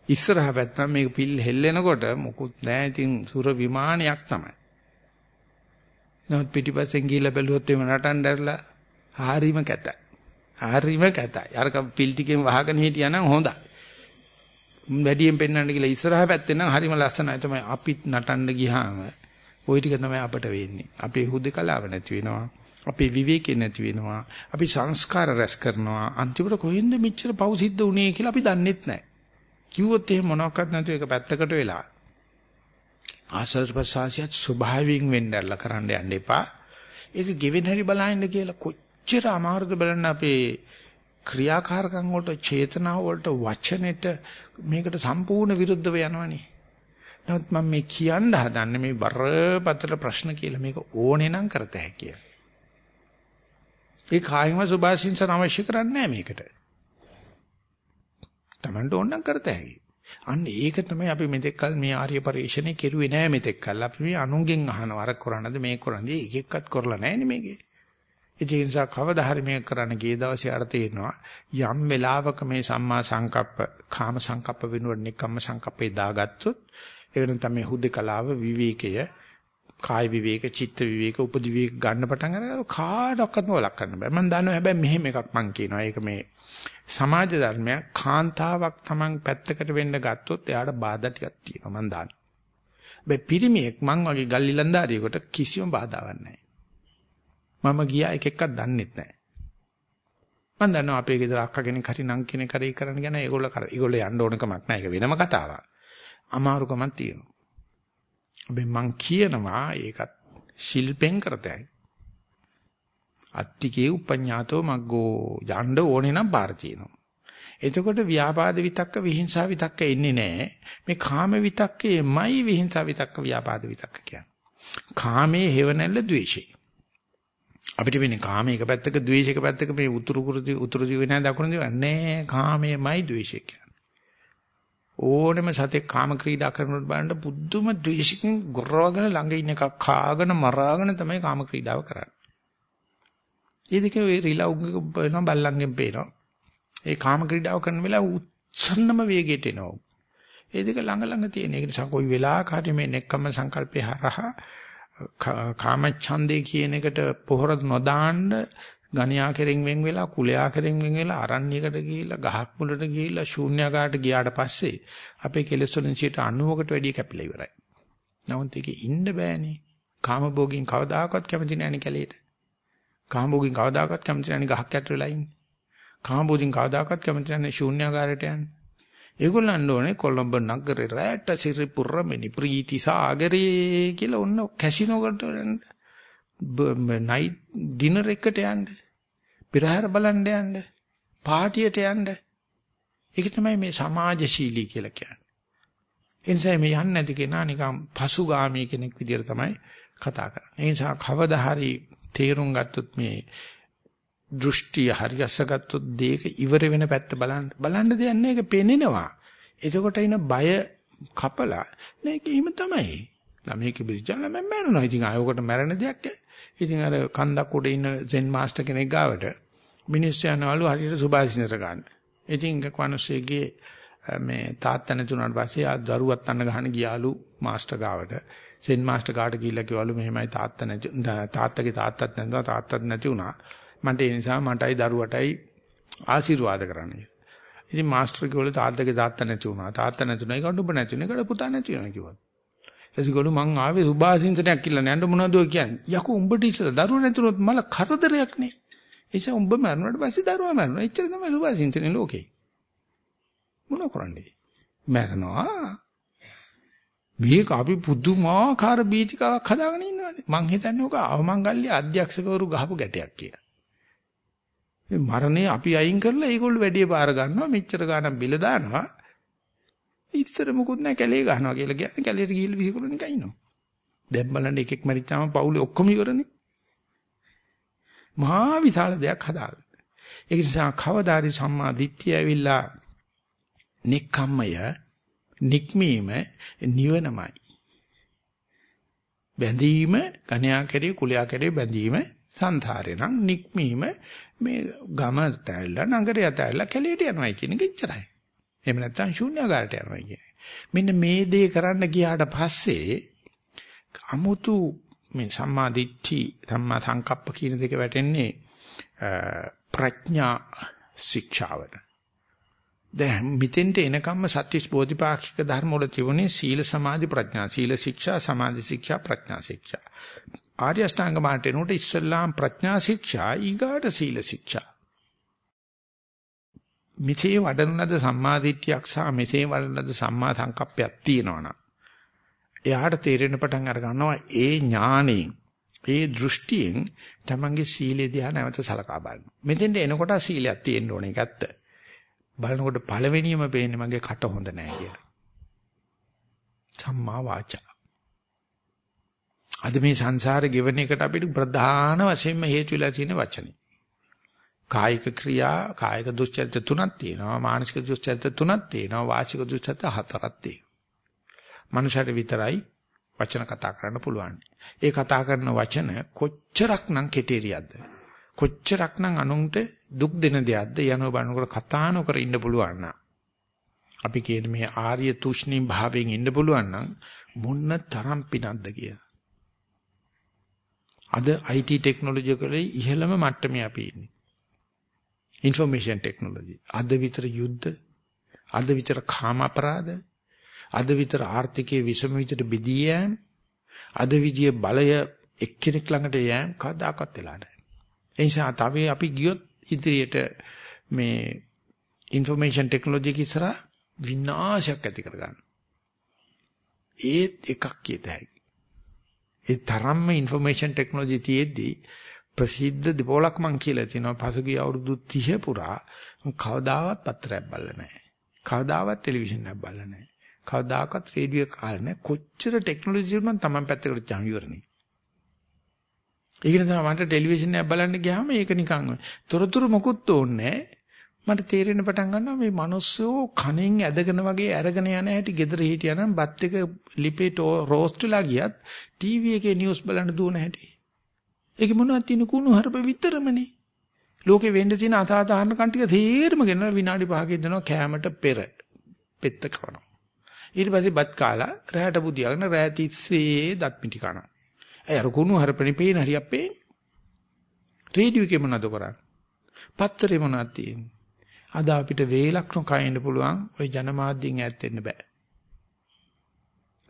ඉස්සරහ පැත්තම මේක පිල් හෙල්ලෙනකොට මොකුත් නැහැ. ඉතින් සුර විමානයක් තමයි. නමුත් පිටිපස්සෙන් ගිහිල්ලා බැලුවොත් එimhe නටන්න දැරලා හාරිම කැතයි. හාරිම කැතයි. අරක පිල් ටිකෙන් වහගෙන හිටියා නම් හොඳයි. වැඩියෙන් පෙන්වන්න කියලා ඉස්සරහ පැත්තෙන් නම් හරිම ලස්සනයි තමයි අපිත් නටන්න ගියාම ওই ටික තමයි අපට වෙන්නේ. අපේ හුදකලාව නැති වෙනවා. අපේ විවේකේ නැති වෙනවා. අපි සංස්කාර රැස් කරනවා. අන්තිමට කොහෙන්ද මෙච්චර පව් සිද්ධ වුනේ කියලා අපි දන්නෙත් නැහැ. කිව්වොත් එහෙම මොනවත් නැතුව ඒක පැත්තකට වෙලා ආසස් ප්‍රසාසියත් ස්වභාවයෙන් වෙන්නදලා කරන්න යන්න එපා. ඒක ගෙවෙන හැටි බලන්න කියලා කොච්චර අමාරුද බලන්න අපේ ක්‍රියාකාරකම් වලට චේතනාව වලට වචනෙට මේකට සම්පූර්ණ විරුද්ධව යනවනේ. නමුත් මම මේ කියන්න හදන්නේ මේ බරපතල ප්‍රශ්න කියලා මේක ඕනේ නම් කරත හැකියි. ඒ කායිම සුභාසින්සන අවශ්‍ය කරන්නේ නැහැ මේකට. Tamanට ඕන නම් කරත හැකියි. අන්න ඒක තමයි අපි මෙතෙක් කල මේ ආර්ය පරිශ්‍රණය කෙරුවේ නෑ මෙතෙක් කල. අපි මේ අනුන්ගෙන් අහනවා අර කරන්නද මේ කරන්නද එක එක්කත් කරලා නෑනේ මේකේ. ඒ නිසා කවදා හරි මේක කරන්න ගිය දවසේ අර තේරෙනවා යම් වෙලාවක මේ සම්මා සංකප්ප, කාම සංකප්ප වෙනුවට නිකම්ම සංකප්පේ දාගත්තොත් ඒක තමයි හුදකලාව විවේකය, කාය විවේක, චිත්ත විවේක, උපදි විවේක ගන්න පටන් ගන්න කාටවත් වලක් කරන්න බෑ. මම දන්නවා හැබැයි මෙහෙම එකක් මං කියනවා. ඒක මේ සමාජ ධර්මයක් කාන්තාවක් Taman පැත්තකට වෙන්න ගත්තොත් එයාට බාධා ටිකක් තියෙනවා මං දන්නවා. හැබැයි පිරිමියෙක් මං වගේ ගල්ලිලන්දාරියෙකුට කිසිම බාධාවක් නැහැ. මම ගියා එක එකක් දන්නෙත් නැහැ. මම දන්නවා අපේ ගෙදර අක්කා කෙනෙක් හරි නම් කෙනෙක් හරි කරන්න ගැන ඒගොල්ලෝ කර ඒගොල්ලෝ යන්න ඕන කමක් නැහැ. ඒක වෙනම කතාවක්. අමාරුකමක් තියෙනවා. හැබැයි මං කියනවා ඒකත් ශිල්පෙන් කරතයි. අත්තිකේ උපඤ්ඤාතෝ මග්ගෝ යන්න ඕනේ නම් බාර තියෙනවා. එතකොට ව්‍යාපාද විතක්ක විහිංසා විතක්ක එන්නේ නැහැ. මේ කාම විතක්කේමයි විහිංසා විතක්ක ව්‍යාපාද විතක්ක කියන්නේ. කාමයේ හේවණල්ල ද්වේෂේ. අපිට වෙන්නේ කාමයේ එක පැත්තක ද්වේෂයක පැත්තක මේ උතුරු කුරුදි උතුරු දිවේ නැහැ දකුණු දිවේ නැහැ. කාමයේමයි ද්වේෂය කියන්නේ. ඕනෙම සතෙක් කාම ක්‍රීඩා කරනකොට බලන්න පුදුම ද්වේෂකින් ගොරවගෙන ළඟ ඉන්න එකක් කාගෙන මරාගෙන තමයි කාම ක්‍රීඩාව කරන්නේ. ඒ දෙකේ ඔය රිලවුගේ වෙනවා බල්ලන්ගෙන් පේනවා. ඒ කාම ක්‍රීඩාව කරන වෙලාව උච්චන්නම වේගයට එනවා. ඒ දෙක ළඟ ළඟ තියෙන. ඒ නිසා කොයි වෙලාවකරි මේ නෙක්කම සංකල්පේ හරහා කාම ඡන්දේ කියන එකට පොහොර නොදාන්න ගණ්‍යා කෙරෙන් වෙන් වෙලා කුලයා කෙරෙන් වෙන් වෙලා අරණ්‍යයකට ගිහිල්ලා ගහක් මුලට ගිහිල්ලා ශූන්‍යකාට ගියාට පස්සේ අපේ කෙලෙස් වලින් 90කට වැඩිය කැපිලා ඉවරයි. නමුත් ඒකේ ඉන්න බෑනේ. කාම භෝගින් කවදාකවත් කැමති නෑනේ කැලේට. කාමභෝගින් කවදාකවත් කැමති නැහැ ගහක් යට වෙලා ඉන්නේ. කාමභෝගින් කවදාකවත් කැමති නැහැ ශූන්‍යාකාරයට යන්නේ. ඒගොල්ලන් ඕනේ කොළඹ නගරේ රැට සිරිපුරමෙනි ප්‍රීති සාගරේ කියලා ඔන්න කැසිනෝ වලට නයිට් ඩිනර් එකට යන්න. පෙරහැර බලන්න යන්න. පාටියට යන්න. ඒක තමයි මේ සමාජශීලී කියලා කියන්නේ. එනිසා මේ යන්නේ නැති කෙනා නිකන් පසුගාමී කෙනෙක් විදියට තමයි කතා කරන්නේ. ඒ නිසා කවදා හරි තේරුම් ගත්තොත් මේ දෘෂ්ටි හරියස්ස ගත්තොත් දෙයක ඉවර වෙන පැත්ත බලන්න. බලන්න දෙයක් නෑ ඒක පෙනෙනවා. එතකොට එන බය කපලා නෑ ඒක එහෙම තමයි. ළමයි කිබිරිචාල මම මැරෙනවා ඉතින් ආයෝකට මැරෙන දෙයක් ඉතින් අර කන්දක් උඩ ඉන්න සෙන් මාස්ටර් කෙනෙක් ගාවට මිනිස්සු යනවලු හරියට සුභාසිනත ගන්න. ඉතින් කවනසෙගේ මේ තාත්තා නැතුණාට පස්සේ ආ දරුවත් අන්න ගහන ගියාලු මාස්ටර් ගාවට. සෙන් මාස්ටර් කාට ගිහිල්ලා කිව්වලු මෙහෙමයි තාත්තා නැති තාත්තගේ තාත්තත් නැතුණා තාත්තත් නැති වුණා. මන්ට ඒ නිසා මටයි දරුවටයි ආශිර්වාද කරන්න. ඉතින් මාස්ටර් කිව්වලු තාත්තගේ තාත්තා නැති වුණා. තාත්තා නැතුණා. ඒකට ඔබ නැති වුණා. ඒකට පුතා නැති වෙනවා කිව්වා. එසිගොළු මං ආවේ සුභාසින්සනයක් කියලා නෑ. නේද මොනවද කියන්නේ? යකෝ උඹට ඉස්සර දරුවා නැතුනොත් මල කරදරයක් නේ. එيشා උඹ මරනකොට පස්සේ දරුවා මරනවා. එච්චර තමයි සුභාසින්සනේ ලෝකේ. මොන කරන්නේ? මරනවා. මේක අපි පුදුමාකාර බීතිකාවක් හදාගෙන ඉන්නවනේ. මං හිතන්නේ ඔක අවමංගල්‍ය අධ්‍යක්ෂකවරු ගහපු ගැටයක් කියලා. මේ මරණය අපි අයින් කරලා ඒගොල්ලෝ වැඩි බාර ගන්නවා මෙච්චර ගාණක් බිල දානවා. ඉස්සර මොකුත් නැහැ කැලේ ගහනවා කියලා කියන්නේ කැලේට ගිහිල්ලා විහිකරන එක ඉන්නවා. දැන් බලන්න එකෙක් මරිච්චාම පවුලේ ඔක්කොම ඉවරනේ. මහා විශාල දෙයක් හදාගන්න. ඒ නිසා කවදාරි සම්මා දිට්ඨිය ඇවිල්ලා නික්කම්මය නික්මීම නිවනමයි. බැඳීම කණ්‍යා කෙරේ කුලයා කෙරේ බැඳීම සංධාරේ නම් නික්මීම මේ ගම තැල්ලා නගරය තැල්ලා කැලේට යනවා කියන එක ඉච්චරයි. එහෙම නැත්නම් ශූන්‍යagaraට යනවා කියන්නේ. මෙන්න මේ දේ කරන්න ගියාට පස්සේ අමුතු මේ සම්මා දිට්ඨි සම්මා සංකප්ප කියන දෙක වැටෙන්නේ ප්‍රඥා ශික්ෂාවට. දැන් මෙතෙන්ට එනකම්ම සත්‍විස් බෝධිපාක්ෂික ධර්ම වල තිබුණේ සීල සමාධි ප්‍රඥා සීල ශික්ෂා සමාධි ශික්ෂා ප්‍රඥා ශික්ෂා. ආර්ය අෂ්ටාංග මාර්ගයට ඉස්සල්ලාම් ප්‍රඥා ශික්ෂා ඊගාට සීල ශික්ෂා. මෙසේ වඩන ලද සම්මාදිට්ඨියක් සහ මෙසේ වඩන ලද සම්මා සංකප්පයක් තියෙනවනම් එයාට තේරෙන පටන් අර ගන්නවා ඒ ඥාණයෙන් ඒ දෘෂ්ටියෙන් තමන්ගේ සීලය දිහා නැවත සලකා බලන්න. මෙතෙන්ට එනකොට සීලයක් තියෙන්න ඕනේ ඒක ඇත්ත. බලනකොට පළවෙනියම පේන්නේ මගේ කට හොඳ නැහැ කියලා. සම්මා වාචා. අද මේ සංසාරේ ගෙවන එකට අපිට ප්‍රධාන වශයෙන්ම හේතු වෙලා තියෙන වචනේ. කායික ක්‍රියා කායික දුස්චරිත තුනක් තියෙනවා මානසික දුස්චරිත තුනක් තියෙනවා වාචික දුස්චරිත හතරක් තියෙනවා මනුෂ්‍යයට විතරයි වචන කතා කරන්න පුළුවන්. ඒ කතා කරන වචන කොච්චරක්නම් කෙටේරියක්ද? කොච්චරක්නම් අනුන්ට දුක් දෙන දෙයක්ද යනව බලනකොට කතා නොකර ඉන්න පුළුවන් නම් අපි කියන මේ ආර්ය තුෂ්ණී භාවයෙන් ඉන්න පුළුවන් නම් මොන්න තරම් පිනක්ද කියලා. අද IT ටෙක්නොලොජි වලේ ඉහළම මට්ටමේ අපි ඉන්නේ. Information technology. අද විතර යුද්ධ, අද විතර කාම අපරාධ, අද විතර ආර්ථිකයේ විසම විතර බෙදී යෑම, අද විදිය බලය එක්කෙනෙක් ළඟට යෑම කවදාකවත් වෙලා නැහැ. ඒ නිසා තව අපි ගියොත් ඉදිරියට මේ ইনফরমේෂන් ටෙක්නොලොජි එක ඉස්සරහා විනාශයක් ඇති කර ගන්න. ඒත් එකක් කියත හැකි. ඒ තරම්ම ইনফরমේෂන් ටෙක්නොලොජි තියෙද්දී ප්‍රසිද්ධ දීපෝලක් මං කියලා තිනවා පසුගිය අවුරුදු 30 පුරා කවදාවත් පත්‍රයක් බලලා නැහැ. කවදාවත් ටෙලිවිෂන් එකක් බලලා නැහැ. කවදාකවත් රේඩියෝ කාලේ නැහැ. කොච්චර ටෙක්නොලොජි වලින් තමන් පැත්තකට යන ඉවරනේ. ඒක නිසා මට ටෙලිවිෂන් එකක් බලන්න ගියාම ඒක නිකන් තොරතුරු මොකුත් ඕනේ මට තේරෙන්න පටන් ගන්නවා මේ මිනිස්සු කණෙන් ඇදගෙන වගේ අරගෙන යන හැටි gedara හිටියනම් බත් එක ලිපේ රෝස්ට් වෙලා ගියත් ටීවී එකේ නිවුස් බලන්න දුවන හැටි. ඒක මොනවද තියෙන කුණු හරප විතරමනේ. ලෝකේ වෙන්න තියෙන අසාධාරණ කන් ටික තේරම ගෙන විනාඩි 5කින් දෙනවා කැමට පෙර. පෙත්ත කනවා. ඊට පස්සේ බත් කාලා රැහැට බුදියාගෙන රැය තිස්සේ දත් මිටි කනවා. ඇයි අර කුණු හරපනේ පේන හරියක් පේන්නේ. රේඩියෝ එකේ මොනවද කරන්නේ? පත්තරේ මොනවද තියෙන්නේ? අද අපිට වේලක් නොකයින්න පුළුවන් ওই ජනමාධ්‍යෙන් ඈත් වෙන්න බෑ.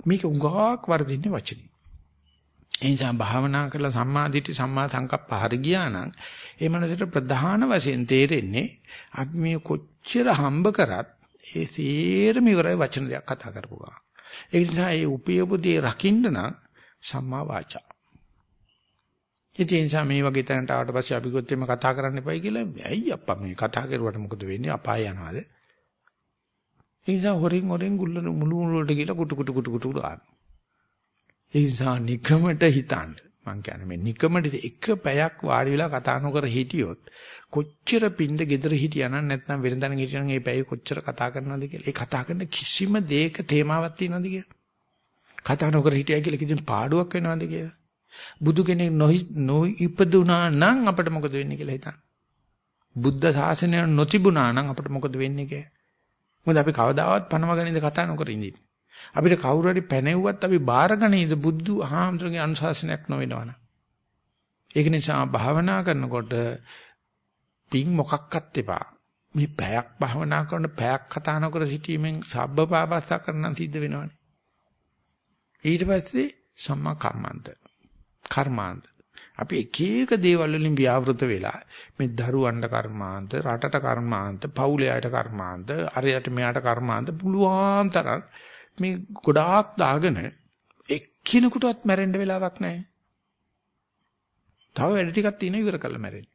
මේක උගාවක් වර්ධින්නේ වචනේ. ඒ නිසා භාවනා කරලා සම්මාදිට්ඨි සම්මා සංකප්ප හරි ගියා නම් ඒ මනසට ප්‍රධාන වශයෙන් තේරෙන්නේ අපි මේ කොච්චර හම්බ කරත් ඒ සේරම ඉවරයි වචන දෙයක් කතා කරපුවා. ඒ නිසා මේ උපයපුදී රකින්න නම් සම්මා වාචා. ඉතින් නිසා මේ වගේ තැනට ආවට පස්සේ අපි ගොත් එimhe කතා කරන්න එපයි කියලා ඇයි අප්පා මේ කතා කරුවට මොකද වෙන්නේ අපාය යනවාද? ඒ නිසා හොරින් හොරින් ගුල්ල මුළු මුළු වලට ගිහලා කුටු කුටු කුටු කුටු ගන්න. ඒ නිසා නිකමට හිතන්න. මං කියන්නේ මේ නිකමට එක පැයක් වාඩි වෙලා කතා නොකර හිටියොත් කොච්චර පින්ද gedara හිටියනම් නැත්නම් වෙනදන හිටියනම් මේ පැය කොච්චර කතා කරනවද කියලා. ඒ කතා කරන කිසිම දෙයක තේමාවක් තියෙනවද කියලා. කතා නොකර හිටියයි කියලා කිසිම පාඩුවක් වෙනවද කියලා. බුදු කෙනෙක් නොඉපදුනා නම් අපිට මොකද වෙන්නේ කියලා හිතන්න. බුද්ධ ශාසනය නොතිබුණා නම් අපිට මොකද වෙන්නේ කියලා. මොකද අපි කවදාවත් පනවගෙන ඉඳ කතා නොකර ඉඳින්නේ. අපිට කවුරු හරි පැනෙව්වත් අපි බාරගනීද බුද්ධ ආහම්තුගේ අනුශාසනයක් නොවෙනවනම්. ඒක නිසා භාවනා කරනකොට පිං මොකක්වත් එපා. මේ පැයක් භාවනා කරන පැයක් කතා නොකර සිටීමෙන් සබ්බපාපස්සා කරන්න සිද්ධ වෙනවනේ. ඊට පස්සේ සම්මා කර්මාන්ත. කර්මාන්ත. අපි එක එක දේවල් වලින් ව්‍යවෘත වෙලා මේ දරුවන්ට කර්මාන්ත, රටට කර්මාන්ත, පවුලේ අයට කර්මාන්ත, අරයට මෙයාට කර්මාන්ත පුළුවන් තරම් මේ ගොඩාක් දාගෙන එක්කිනෙකුටවත් මැරෙන්න වෙලාවක් නැහැ. තව වැඩ ටිකක් තියෙන ඉවර කරලා මැරෙන්න.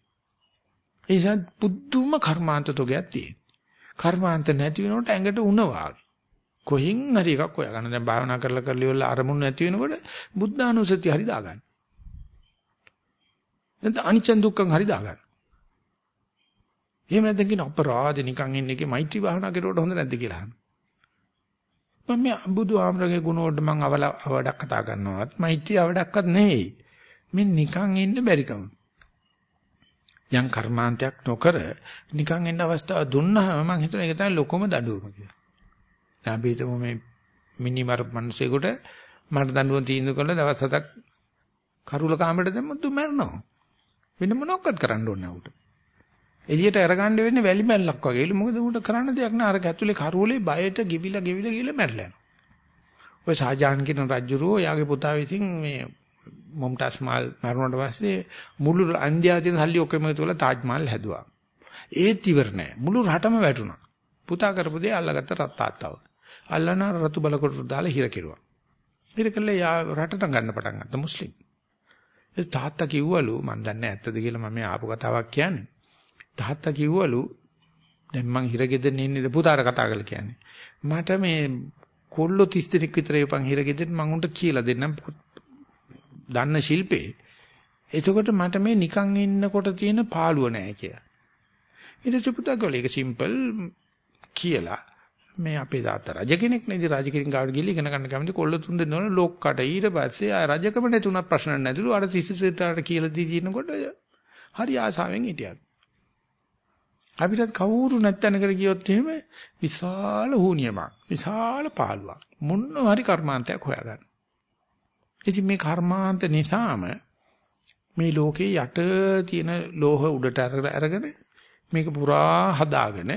ඒ නිසා පුදුම කර්මාන්ත තෝගයක් තියෙන. කර්මාන්ත නැති වෙනකොට ඇඟට උණ වාගේ. කොහෙන් හරි එකක් හොයාගන්න. දැන් භාවනා කරලා කරලා ඉවරලා අරමුණු නැති වෙනකොට බුද්ධානුස්සතිය හරි දාගන්න. නැත්නම් අනිච්ච දුක්ඛං හරි දාගන්න. එහෙම නැත්නම් කියන අපරාධ නිකන් ඉන්න එකේ මෛත්‍රී භාවනා කරුවට හොඳ නැද්ද කියලා අහනවා. මම මේ බුදු ආමරගේ ගුණ වලට මම අවල අවඩක් කතා කරනවත් මෛත්‍රී අවඩක්වත් නෙවෙයි. මේ නිකන් ඉන්න බැරිකම. යම් කර්මාන්තයක් නොකර නිකන් එන්න අවස්ථාව දුන්නාම මම හිතන ඒක තමයි ලොකම දඬුවම කියලා. දැන් අපි හිතමු මේ මිනිමර මිනිසෙකුට මට දඬුවම් තීන්දුව කළා දවස් හතක් කරුල කාමරයට දැම්මොත් තු මැරෙනවා. වෙන මොනක්වත් කරන්න ඕනේ නැහැ උට. එළියට අරගන්න වෙන්නේ වැලි මැල්ලක් වගේ. ඒක මොකද උට කරන්න දෙයක් නෑ. අර ඇතුලේ කරුවලේ බයට ගිවිලා ගිවිලා ගිවිලා මැරලා යනවා. ඔය ෂාජාන් කියන රජුරෝ යාගේ පුතා විසින් මේ මොම්ටාස් මහල් මරුණාට පස්සේ මුළු ඉන්දියාවේ තියෙන සල්ලි ඔක්කොම එකතු කරලා තාජ් මහල් හැදුවා. ඒත් ඉවර නෑ. මුළු රටම වැටුණා. පුතා කරපු දේ අල්ලගත්ත රත්තාත්තව. අල්ලන රතු බලකොට දාලා හිර කෙරුවා. හිර කළේ යා රටට ගන්න පටන් ගත්තා මුස්ලිම්. ඒ තාත්තා කිව්වලු මන් දන්නේ ඇත්තද කියලා මම ආපු කතාවක් කියන්නේ. තාත්තා කිව්වලු දැන් මං හිරගෙදරනේ ඉන්නේ පුතාට කතා කරලා කියන්නේ. මට මේ කොල්ලෝ 30 දෙනෙක් විතර යපන් හිරගෙදර මං උන්ට කියලා දෙන්නම් දන්න ශිල්පේ. එතකොට මට මේ නිකන් ඉන්නකොට තියෙන පාළුව නැහැ කියලා. ඊට පස්සේ පුතා ගෝල ඒක සිම්පල් කියලා මේ අපේ තාත්තා රජ කෙනෙක් නේද රජ කෙනෙක් ගාවට ගිහලා ඉගෙන ගන්න කැමති කොල්ල තුන් දෙනවල ලොක්කට ඊට පස්සේ ආ රජකම නැතුණත් ප්‍රශ්න නැතිලු අර සිසිටට කියලා දී දිනකොට හරි ආසාවෙන් හිටියා. අපිටත් කවුරු නැත්තනකට ගියොත් එහෙම විශාල හුනියමක් විශාල පාළුවක් මොන හරි කර්මාන්තයක් හොයාගන්න. ඉතින් මේ කර්මාන්ත නිසාම මේ ලෝකේ යට තියෙන ලෝහ උඩට අරගෙන මේක පුරා හදාගෙන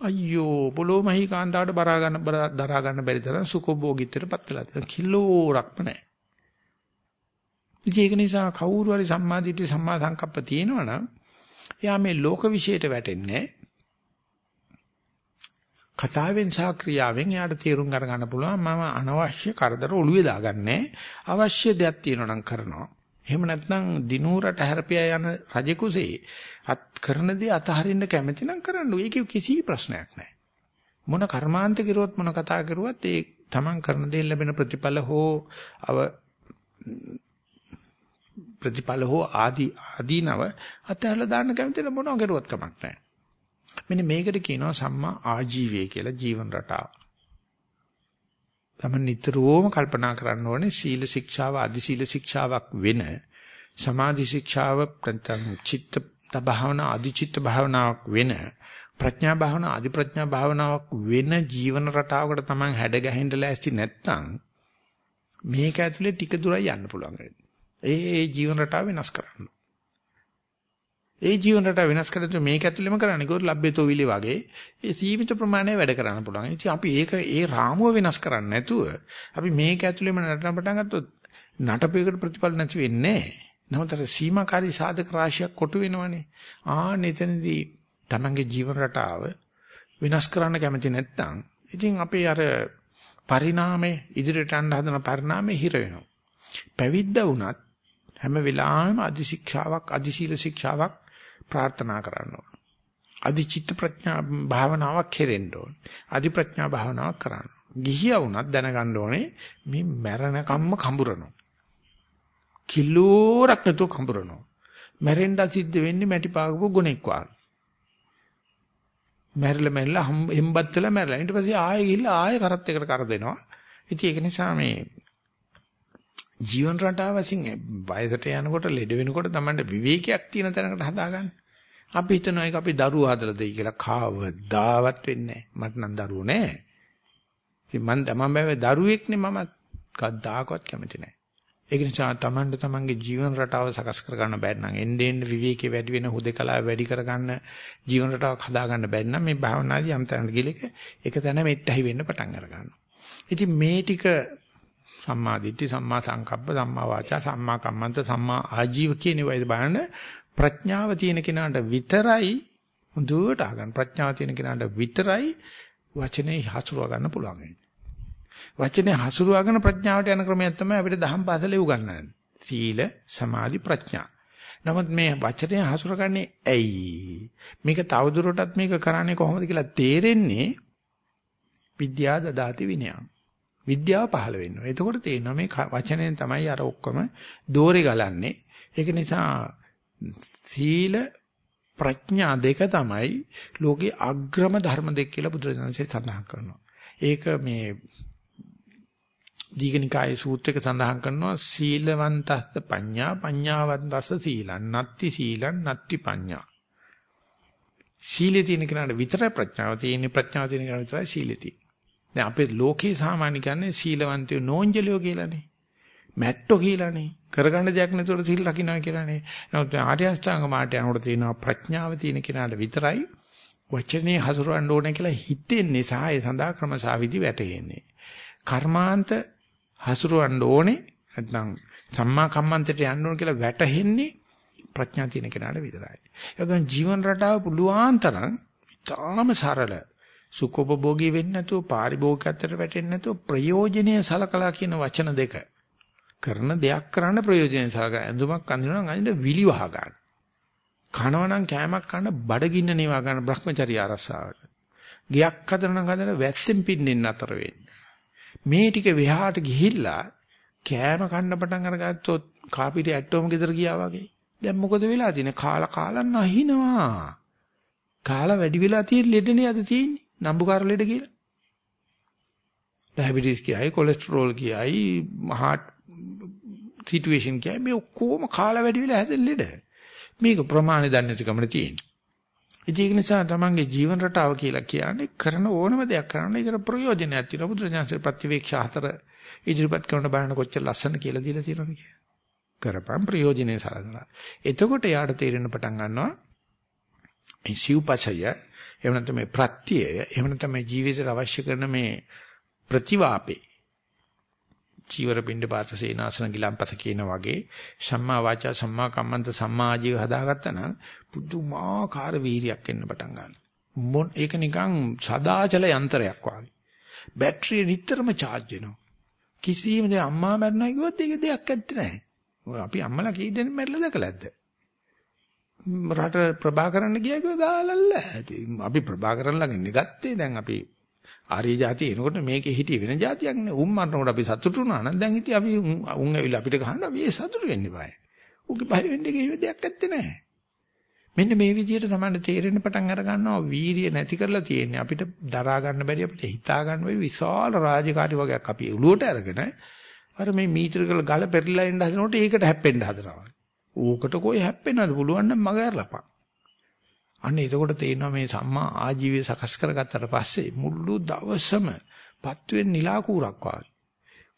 අයියෝ පොළොමහි කාන්තාවට බරා ගන්න දරා ගන්න බැරි තරම් සුඛෝභෝගීත්වයට පත් වෙලා තියෙන කිලෝරක්ම නැහැ. ඉතින් ඒක නිසා කවුරු හරි සම්මාදිට්ඨි සම්මා සංකප්ප තියෙනවනම් එයා මේ ලෝක විශේෂයට වැටෙන්නේ කතාවෙන් සහ ක්‍රියාවෙන් එයාට තීරුම් ගන්න පුළුවන්. මම අනවශ්‍ය කරදර ඔළුවේ දාගන්නේ අවශ්‍ය දෙයක් තියෙනවා නම් කරනවා. එහෙම නැත්නම් දිනූරට හැරපියා යන රජෙකුසේ අත් කරන දේ අතහරින්න කැමති නම් කරන්න. ඒකේ කිසි ප්‍රශ්නයක් නැහැ. මොන කර්මාන්ත කිරුවොත් මොන කතා කරුවත් ඒ තමන් කරන දේ ලැබෙන ප්‍රතිඵල හෝ අව ප්‍රතිඵල හෝ ආදි ආදීනව අතහැරලා දාන්න කැමති නම් මොනවා කරුවත් කමක් නැහැ. මෙන්න මේකට කියනවා සම්මා ආජීවය කියලා ජීවන රටාව. තමයි නිතරම කල්පනා කරන්න ඕනේ සීල ශික්ෂාව අදි සීල ශික්ෂාවක් වෙන සමාධි ශික්ෂාව නැත්නම් චිත්ත භාවනා අදි චිත්ත භාවනාවක් වෙන ප්‍රඥා භාවනා අදි ප්‍රඥා භාවනාවක් වෙන ජීවන රටාවකට Taman හැඩ ගැහෙන්න ලෑස්ති නැත්නම් මේක ඇතුලේ ටික දුරයි යන්න පුළුවන්. ඒ ඒ ජීවන රටාව වෙනස් කරන්න. ඒ ජීවන රටාව වෙනස් කරද්දී මේක ඇතුළෙම කරන්නේ කොහොමද ලැබෙතෝ විලි වගේ ඒ සීමිත ප්‍රමාණය වැඩ කරන්න පුළුවන්. ඉතින් අපි ඒක ඒ රාමුව වෙනස් කරන්නේ නැතුව අපි මේක ඇතුළෙම නටන පටන් ගත්තොත් නටපේකට ප්‍රතිඵල නැති වෙන්නේ නැහැ. නමුත් අර සීමාකාරී සාධක රාශියක් කොටු වෙනවනේ. ආ එතනදී තමන්ගේ ජීවන රටාව වෙනස් කරන්න කැමති නැත්නම් ඉතින් අපේ අර පරිණාමයේ ඉදිරියට යන්න හදන පරිණාමයේ හිර වෙනවා. පැවිද්ද වුණත් හැම වෙලාවෙම අදි ශික්ෂාවක් අදි සීල ශික්ෂාවක් ප්‍රාර්ථනා කරන්න ඕන. අදි චිත්ත ප්‍රඥා භාවනාවක් කෙරෙන්න ඕන. අදි ප්‍රඥා භාවනාවක් කරන්න. ගිහියා වුණත් දැනගන්න ඕනේ මේ මැරණ කම්ම කඹරනවා. කිලෝරක් නැතුව කඹරනවා. මැරෙන්න සිද්ධ වෙන්නේ මැටි පාගපු ගුණෙක් වගේ. මැරිලා මැරිලා හෙම්බත් වෙලා මැරිලා. ඊට පස්සේ ආයෙ ගිහිල්ලා ආයෙ කරත් එකට කර දෙනවා. ඉතින් ඒක නිසා මේ ජීවන රටාව වශයෙන් වයසට යනකොට ලෙඩ වෙනකොට තමයි විවේකයක් තියෙන තැනකට හදාගන්න. අපි හිතනවා ඒක අපි දරුවෝ හදලා දෙයි කියලා කවදාවත් වෙන්නේ නැහැ. මට නම් දරුවෝ නැහැ. ඉතින් මම තමන් බෑ දරුවෙක්නේ මම කවදාකවත් කැමති නැහැ. ඒක නිසා තමන්ට තමන්ගේ ජීවන රටාව සකස් කරගන්න බැරි නම් එන්නේ එන්නේ විවේකේ වැඩි වෙන හුදකලාව වැඩි කරගන්න ජීවන රටාවක් හදාගන්න බැරි නම් මේ භාවනාදී යම් තැනකට ගිලක ඒක තැන මෙට්ටහි වෙන්න පටන් අර ගන්නවා. ඉතින් මේ ටික සම්මා දිට්ඨි සම්මා සංකප්ප සම්මා වාචා සම්මා කම්මන්ත සම්මා ආජීව කියන වයිද බලන්න ප්‍රඥාව තියෙන කෙනාට විතරයි හොඳට අහගන්න. ප්‍රඥාව තියෙන කෙනාට විතරයි වචනේ හසුරව ගන්න පුළුවන් වචනේ හසුරවගෙන ප්‍රඥාවට යන ක්‍රමයක් තමයි අපිට දහම් පාසලේ උගන්වන්නේ සීල සමාධි ප්‍රඥා. නමුත් මේ වචනේ හසුරගන්නේ ඇයි? මේක තවදුරටත් මේක කරන්නේ කොහොමද කියලා තේරෙන්නේ විද්‍යා දදාති විනයම්. විද්‍යාව පහළ වෙනවා. එතකොට තේරෙනවා මේ වචනයෙන් තමයි අර ඔක්කොම දෝරේ ගලන්නේ. ඒක නිසා සීල ප්‍රඥා දෙක තමයි ලෝකේ අග්‍රම ධර්ම දෙක කියලා බුදුරජාණන්සේ සඳහන් කරනවා. ඒක මේ දීඝනිකායේ සූත්‍රයක සඳහන් කරනවා සීලවන්තස්ස පඤ්ඤා පඤ්ඤාවන්තස්ස සීලං නත්ති සීලං නත්ති පඤ්ඤා. සීලේ තියෙන කෙනාට විතරයි ප්‍රඥාව තියෙන්නේ ප්‍රඥාව තියෙන කෙනාට විතරයි සීලේ තියෙන්නේ. දැන් අපේ ලෝකේ සාමාන්‍ය කියන්නේ සීලවන්තයෝ නෝන්ජලියෝ කියලානේ. මැට්ටෝ කියලානේ. කරගන්න දෙයක් නැතුව සිල් රකින්නවා කියලානේ. නමුත් ආර්ය අෂ්ටාංග මාර්ගය යනකොට තියෙනවා ප්‍රඥාව තියෙන කෙනාට විතරයි වචනේ හසුරවන්න ඕනේ කියලා හිතෙන්නේ සහ ඒ සඳහා ක්‍රමසාවිදි වැටෙන්නේ. කර්මාන්ත හසුරවන්න ඕනේ නැත්නම් සම්මා කම්මන්තයට යන්න ඕන කියලා වැටහෙන්නේ ප්‍රඥා තියෙන කෙනාට විතරයි. ඒකෙන් ජීවන රටාව පුළුවන් තරම් ඉතාම සරල සුඛෝපභෝගී වෙන්නේ නැතුව පාරිභෝගිකත්වයට වැටෙන්නේ නැතුව ප්‍රයෝජනීය සලකලා කියන වචන දෙක කරන දෙයක් කරන්න ප්‍රයෝජනෙයි සලකලා ඇඳුමක් අඳිනවා නම් අඳින්න විලි වහ ගන්න. කනවනම් කෑමක් කන්න බඩගින්න නේවා ගන්න Brahmacharya ආරස්සාවට. ගියක් හදන නම් හදන වැස්සෙන් පින්නෙන් අතර වෙන්නේ. මේ ටික වෙහාට ගිහිල්ලා කෑම කන්න පටන් අරගත්තොත් කාපිටි ඇට්ටෝම ගෙදර ගියා වගේ. දැන් මොකද වෙලා තියෙන්නේ? කාලා කාලා නැහිනවා. කාලා වැඩි වෙලා තියෙන ලෙඩනේ අද තියෙන්නේ. නම්බුකාර ලෙඩ කියලා. ඩයබටිස් කියයි, කොලෙස්ටරෝල් කියයි, heart සිටුේෂන් කියයි මේ ඔක්කොම කාලා වැඩි වෙලා හැදෙන ලෙඩ. මේක ප්‍රමාණය දන්නේ නැති කමන තියෙන්නේ. ඒක නිසා තමන්ගේ ජීවන රටාව කියලා කියන්නේ කරන ඕනම දෙයක් කරන්න ඒකට ප්‍රයෝජනයක් තියෙනවා. බුදුරජාණන්සේ ප්‍රතිවේක්ෂා හතර ඉදිරිපත් කරන බලන්න කොච්චර ලස්සන කියලා දීලා තියෙනවද කියලා. කරපම් ප්‍රයෝජනේ සලකලා. එතකොට යාට තේරෙන පටන් ගන්නවා මේ සිව්පසය එහෙම නැත්නම් මේ ප්‍රත්‍යය එහෙම නැත්නම් මේ ජීවිතයට අවශ්‍ය කරන මේ ප්‍රතිවාපේ චීවර පින්ඩ පාත සේනාසන ගිලම්පත කියන වගේ සම්මා වාචා සම්මා කම්මන්ත සම්මා ආජීව හදාගත්තා නම් පුදුමාකාර වීරියක් එන්න පටන් ගන්නවා. මොන් ඒක නිකන් සදාචල යන්ත්‍රයක් වගේ. බැටරිය නිතරම charge වෙනවා. කිසියම් දෙයක් අම්මා මැරුණා කිව්වොත් ඒක දෙයක් ඇත්ත නැහැ. අපි අම්මලා කී දෙනෙක් මැරිලා දැකලාද? රට ප්‍රභාකරන්න ගියා කිව්ව ගාලල්ල. අපි ප්‍රභාකරන් ළඟින් ගත්තේ දැන් අපි ආර්ය જાතිය එනකොට මේකේ හිටිය වෙන જાතියක් නේ. උන් මරනකොට අපි සතුටු වුණා නම් දැන් ඉතින් අපි උන් ඇවිල්ලා අපිට ගහන්න අපි ඒ සතුටු වෙන්න බෑ. උගේ බය වෙන්න කිසිම දෙයක් නැත්තේ නෑ. මෙන්න මේ විදිහට තමයි තේරෙන්න පටන් අර ගන්නවා වීරිය නැති කරලා තියෙන්නේ. අපිට දරා ගන්න බැරි අපිට හිතා ගන්න බැරි විශාල රාජකාරි වගේක් අපි උළුවට අරගෙන අර මේ මීටර කළ ගල පෙරලා එන්න හදනකොට ඒකට හැප්පෙන්න හදනවා. ඌකට කොයි හැප්පෙන්නද පුළුවන් නම් මග ඇරලපන්. අන්න එතකොට තේරෙනවා මේ සම්මා ආජීවය සකස් කරගත්තට පස්සේ මුළු දවසම පත්වෙන් නිලා කූරක් වගේ.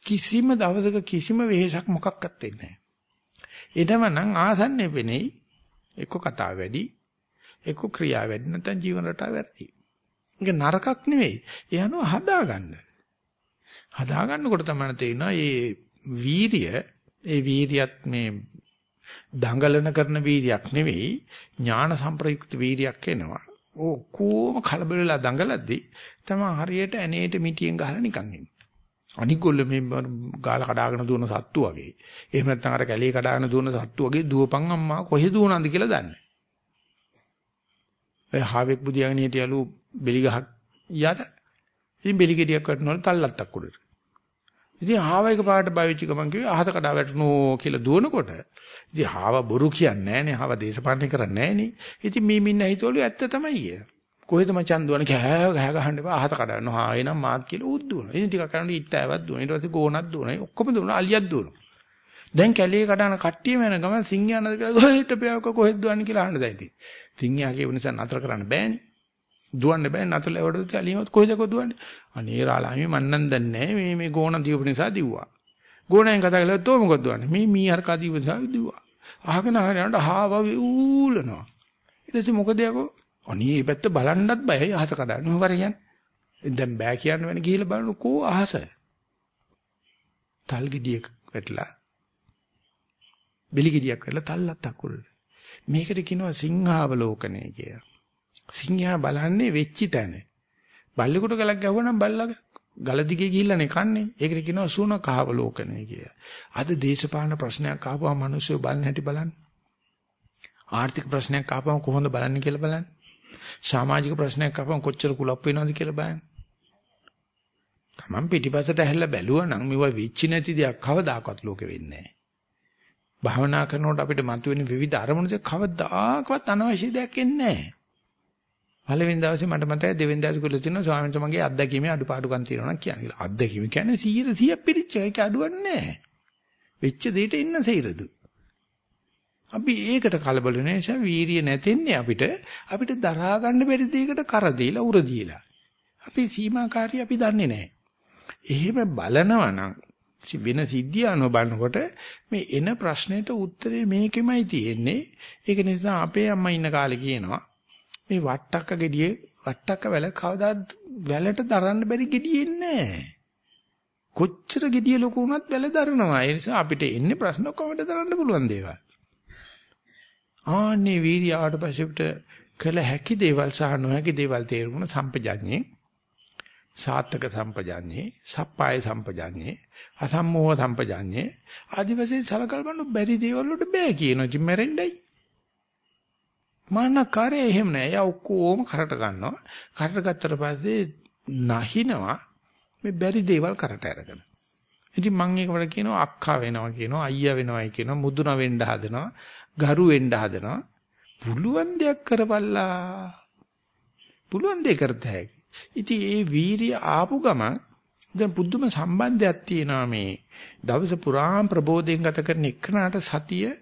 කිසිම දවසක කිසිම වෙහෙසක් මොකක්වත් වෙන්නේ නැහැ. එනම නම් ආසන්නේ වෙන්නේ එක්ක කතාව වැඩි එක්ක ක්‍රියාව වැඩි නැත්නම් ජීවන රටාව වැඩි. ඒක නරකක් නෙවෙයි. ඒ අනුව හදාගන්න. හදාගන්නකොට තමයි තේරෙනවා මේ වීරිය ඒ වීරියත් මේ දඟලන කරන වීරියක් නෙවෙයි ඥාන සම්ප්‍රයුක්ත වීරියක් එනවා. ඔක්කොම කලබල වෙලා දඟලද්දි තමයි හරියට ඇනේට මිටියෙන් ගහලා නිකන් ඉන්නේ. අනිගොල්ල මේ ගාල කඩාගෙන දුවන සත්තු වගේ. එහෙම නැත්නම් අර කැලේ කඩාගෙන දුවන සත්තු වගේ දුවපන් අම්මා කොහෙ දුවනන්ද කියලා දන්නේ. ඔය හාවෙක් බුදියාගෙන හිටියලු බෙලි ගහක් යට. ඉතින් බෙලි ගෙඩියක් වටනවල තල්ලත්තක් උඩට. ඉතින් ආව එක පාට බයිචි ගමන් කිව්වේ අහත කඩා වැටුණෝ කියලා දුවනකොට ඉතින් ආව බොරු කියන්නේ නැහනේ ආව දේශපාලනය කරන්නේ නැහනේ. ඉතින් මේ මින්න හිතවලු ඇත්ත තමයි කිය. කොහෙද මචන් දුවන කෑ ගහ ගහන්න එපා අහත කඩන්න. හා එනම් මාත් කියලා උත් දුවනවා. ඉතින් ටිකක් කරන්නේ ඉත්තෑවත් දුවන. ඊට පස්සේ ගෝනක් දුවන. ඔක්කොම දුවන අලියක් දුවනවා. දැන් කැලේ කඩන කට්ටිය වෙන ගමන් සිංහයා නේද කියලා කොහෙට පෑවක කොහෙද දුවන්නේ කියලා අහන්න දැන් ඉතින්. සිංහයා කියපු නිසා නතර කරන්න බෑනේ. දුවන්න බෑ. නතර ලැබුවට ඇලියමත් කොහෙද කො දුවන්නේ? අනේ රාලාමි මන්නම් දන්නේ මේ මේ ගෝණ දීපු නිසා දිව්වා. ගෝණෙන් කතා කළා තෝ මොකද දුවන්නේ? මේ මී හරකා දීපු නිසා දිව්වා. අහගෙන අහගෙන යනකොට හාව ඌලනවා ඊට පස්සේ මොකද යකෝ? අනේ මේ පැත්ත බලන්නත් බයයි අහස කඩන්න. වර කියන්නේ? දැන් බෑ කියන්න වෙන ගිහිල්ලා බලන්න කෝ අහස. තල් ගෙඩියක වැටලා බෙලි ගෙඩියක් වැටලා තල්ලත් අකුල් මේකට කියනවා සිංහාවලෝකනය කියලා. සිංහයා බලන්නේ වෙච්චි තැන. බල්ලෙකුට ගලක් ගැහුවනම් බල්ලා ගල දිගේ ගිහිල්ලානේ කන්නේ. ඒකට කියනවා සුණ කහවලෝකනේ කියලා. අද දේශපාලන ප්‍රශ්නයක් ආපුවම මිනිස්සු බලන්න හැටි බලන්න. ආර්ථික ප්‍රශ්නයක් ආපුවම කොහොමද බලන්නේ කියලා බලන්න. සමාජික ප්‍රශ්නයක් ආපුවම කොච්චර කුලප් වෙනවද කියලා බලන්න. තමන් පිටිපසට ඇහැල්ලා බැලුවා නම් මේවා විචි නැති දෙයක් කවදාකවත් ලෝකෙ වෙන්නේ නැහැ. භාවනා කරනකොට අපිට මතුවෙන විවිධ අරමුණු දෙක කවදාකවත් අනවශ්‍ය දෙයක් එන්නේ නැහැ. පළවෙනි දවසේ මට මතකයි දෙවෙනි දවසේ කිව්ලා තියෙනවා ස්වාමීන් වහන්සේ මගේ අත්දැකීමේ අඩුපාඩුකම් තියෙනවා නම් කියන්නේ. අත්දැකීම කියන්නේ 100 100 පිළිච්ච එක අඩුවක් නැහැ. වෙච්ච දෙයට ඉන්න සෛරදු. අපි ඒකට කලබල වෙන නිසා වීරිය නැතෙන්නේ අපිට අපිට දරා ගන්න බැරි දෙයකට කර දීලා උර දීලා. අපි සීමාකාරී අපි දන්නේ නැහැ. එහෙම බලනවා නම් වෙන සිද්ධිය අනුව බලනකොට මේ එන ප්‍රශ්නෙට උත්තරේ මේකෙමයි තියෙන්නේ. ඒක නිසා අපේ අම්මා ඉන්න කාලේ කියනවා මේ වට්ටක්ක ගෙඩියේ වට්ටක්ක වැල කවදාත් වැලට දරන්න බැරි ගෙඩියෙ නැහැ. කොච්චර ගෙඩිය ලොකු වුණත් වැල දරනවා. ඒ නිසා අපිට එන්නේ ප්‍රශ්න කොහොමද දරන්න පුළුවන් දේවල්. ආන්නේ වීර්ය ආවට පස්සේ කළ හැකි දේවල් සහ නොහැකි දේවල් තේරුම් සම්පජඤ්ඤේ සාත්තක සම්පජඤ්ඤේ සප්පාය සම්පජඤ්ඤේ අසම්මෝහ සම්පජඤ්ඤේ ආදි වශයෙන් සලකල් බලන්න බැරි දේවල් වලට බෑ කියනවා ඉතින් මැරෙන්නයි මානකාරය එහෙම නෑ. එයා ඔක්කොම කරට ගන්නවා. කරට ගත්තට පස්සේ නැහිනවා. මේ බැරි දේවල් කරට අරගෙන. ඉතින් මම ඒකට කියනවා අක්කා වෙනවා කියනවා අයියා වෙනවායි කියනවා මුදුන වෙන්න හදනවා ගරු වෙන්න හදනවා. පුළුවන් දෙයක් කරපල්ලා. පුළුවන් දෙයක් කරත හැකි. ඉතින් ඒ වීරිය ආපු ගමන් දැන් පුදුම සම්බන්ධයක් තියෙනවා මේ දවස පුරාම ප්‍රබෝධයෙන් ගත කරන එකනට සතිය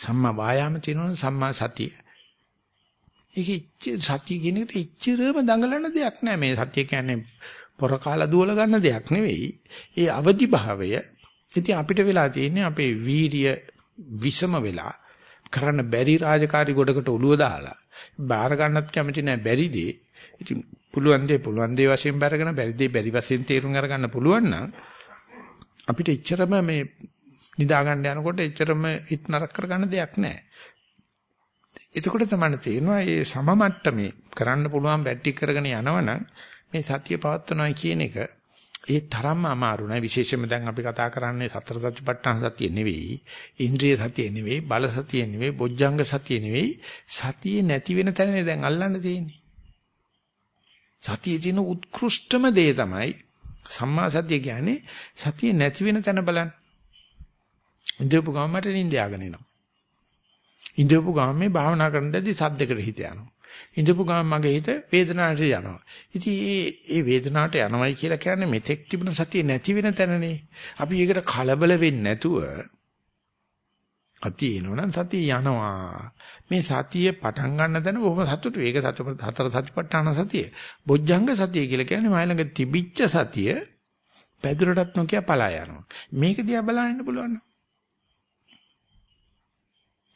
සම්මා වායාම තියෙනවා සම්මා සතිය. ඒක සතිය කියන එකට ඉච්චරම දඟලන දෙයක් නෑ මේ සතිය කියන්නේ පොර කාලා දුවල ගන්න දෙයක් නෙවෙයි. ඒ අවදි භාවය ඉතින් අපිට වෙලා තියෙන්නේ අපේ වීරිය විසම වෙලා කරන්න බැරි රාජකාරි ගොඩකට ඔළුව දාලා බාර ගන්නත් කැමති නෑ බැරිදී ඉතින් පුළුවන් දේ පුළුවන් දේ වශයෙන් බැරගෙන බැරි දේ බැරි වශයෙන් තේරුම් අරගන්න පුළුවන් නම් අපිට එච්චරම මේ නිදා ගන්න යනකොට එච්චරම හිත නරක කරගන්න දෙයක් නැහැ. එතකොට තමයි තේරෙනවා මේ සම මට්ටමේ කරන්න පුළුවන් බැටි කරගෙන යනවනම් මේ සතිය පවත්වනවා කියන එක ඒ තරම්ම අමාරු නෑ විශේෂයෙන්ම දැන් අපි කතා කරන්නේ සතර සතිපට්ඨාන සතිය නෙවෙයි ඉන්ද්‍රිය සතිය නෙවෙයි බල සතිය නෙවෙයි බොජ්ජංග සතිය නෙවෙයි සතියේ නැති වෙන තැනනේ දැන් අල්ලන්න තියෙන්නේ සතියේ තියෙන උත්කෘෂ්ඨම දේ තමයි සම්මා සතිය කියන්නේ සතිය නැති වෙන තැන බලන්න. ඉඳපු ගමන් මට නිින්ද යාගෙන එනවා. ඉඳපු ගමන් මේ භාවනා කරනදී සද්දකට හිත යනවා. ඉඳපු ගමන් මගේ හිත වේදනාවට යනවා. ඉතින් මේ මේ වේදනාවට යනවයි කියලා කියන්නේ මෙතෙක් තිබුණ සතිය නැති වෙන තැනනේ. අපි ඒකට කලබල වෙන්නේ නැතුව අති එනවනම් සතිය යනවා. මේ සතිය පටන් ගන්න තැන බොහොම සතුටු. ඒක හතර සතිපට්ඨාන සතිය. බොජ්ජංග සතිය කියලා කියන්නේ මයි ළඟ තිබිච්ච සතිය පැදුරටත් නොකිය පලා යනවා. මේක දිහා බලන්න පුළුවන්.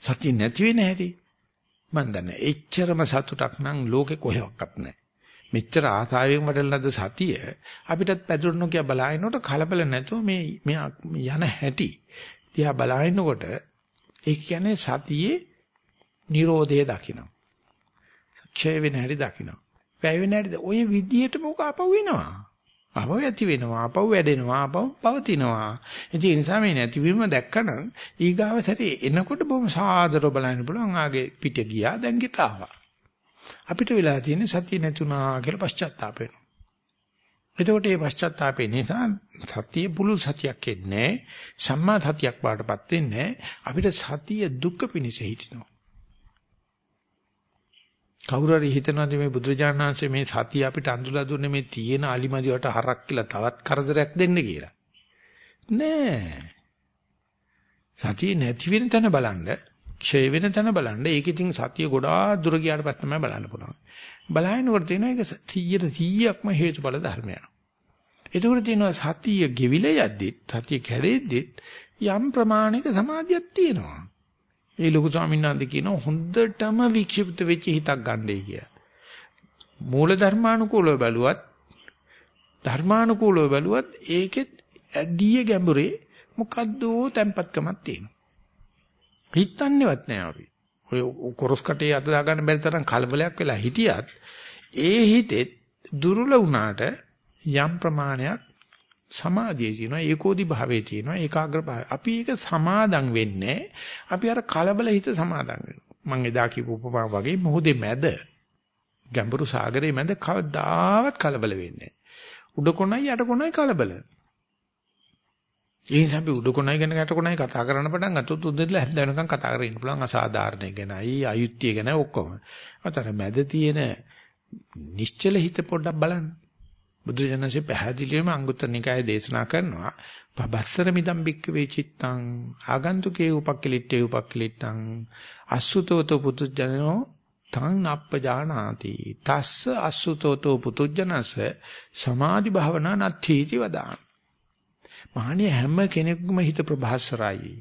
සතිය නැති වෙන හැටි මන් දන්නේ. එච්චරම සතුටක් නම් ලෝකේ කොහෙවත් නැහැ. මෙච්චර ආසාවෙන් වඩලනද සතිය අපිටත් පැදුර නොකිය බලනකොට කලබල නැතුව මේ යන හැටි දිහා බලනකොට ඒ කියන්නේ සතියේ Nirodhe දකින්න. ක්ෂය වෙන හැටි දකින්න. වැය වෙන හැටි ඔය විදියට මොක අපව වෙනවා. අපව ඇති වෙනවා, අපව වැඩෙනවා, අපව පවතිනවා. ඉතින් ඒ නිසා මේ නැතිවීම දැක්කනම් ඊගාව සැරේ එනකොට බොහොම සාදරව බලන්න පුළුවන්. ආගේ පිට ගියා දැන් ගෙට ආවා. අපිට වෙලා තියෙන්නේ සතිය නැතුණා කියලා පශ්චාත්තාප වෙනවා. එතකොට මේ පශ්චාත්තාපේ නිසා සතිය පුළුල් සතියක් එන්නේ සම්මා සතියක් වාටපත් වෙන්නේ අපිට සතිය දුක්ඛ පිනිස හිටිනවා කවුරු හරි හිතනවාද මේ බුදුරජාණන් වහන්සේ මේ සතිය අපිට අඳුලා දුන්නේ මේ තියෙන අලිමදිවට හරක් කියලා තවත් කරදරයක් දෙන්න කියලා නෑ සතිය නැති වෙන තැන බලන්න ක්ෂය වෙන තැන බලන්න ඒක ඉතින් සතිය ගොඩාක් දුර ගියාට පස්සේ තමයි බලන්න පුළුවන් බලහිනකොට තියෙන එක 100ට 100ක්ම හේතුඵල ධර්මයක්. එතකොට තියෙනවා සතිය ගෙවිල යද්දිත් සතිය කැඩෙද්දිත් යම් ප්‍රමාණයක සමාධියක් තියෙනවා. ඒ ලොකු ස්වාමීන් වහන්සේ කියන හොඳටම වික්ෂිප්ත වෙච්ච හිතක් ගන්නයි කිය. මූල ධර්මානුකූලව බැලුවත් ධර්මානුකූලව බැලුවත් ඒකෙත් ඇඩිය ගැඹුරේ මොකද්දෝ තැම්පත්කමක් තියෙනවා. හිතන්නේවත් නෑ අපි. ඔය කොරස් කටේ අත දාගන්න බැරි තරම් කලබලයක් වෙලා හිටියත් ඒ හිතෙත් දුර්වල වුණාට යම් ප්‍රමාණයක් සමාධියේ තියෙනවා ඒකෝදි භාවයේ තියෙනවා ඒකාග්‍ර භාවය. අපි ඒක සමාදම් වෙන්නේ අපි අර කලබල හිත සමාදම් වෙනවා. මම එදා කියපු උපමා වගේ මොහොතේ මැද ගැඹුරු සාගරයේ මැද කවදාවත් කලබල වෙන්නේ නැහැ. උඩ කොනයි යට කොනයි කලබල. ඒ නිසා අපි උඩ කොනයි ගැන යට කොනයි කතා කරන්න පටන් ගත්තොත් උදේට හැන්ද වෙනකන් කතා කරගෙන ඉන්න පුළුවන් අසාධාරණ ගැනයි අයුක්තිය ගැන ඔක්කොම. අතර මැද තියෙන නිශ්චල හිත පොඩ්ඩක් බලන්න. බුදුජනසේ පැහැදිලිවම අංගුත්තර නිකායේ දේශනා කරනවා පබස්සර මිදම් බික්ක වේ චිත්තං ආගන්තුකේ උපක්කලිට්ඨේ උපක්කලිට්ඨං අසුතෝතෝ පුතුජනෝ තං අප්පජානාති තස්ස අසුතෝතෝ පුතුජනස සමාධි භාවනා නත්ථීති වදාන මහණිය හැම කෙනෙකුම හිත ප්‍රභාස්වරයි.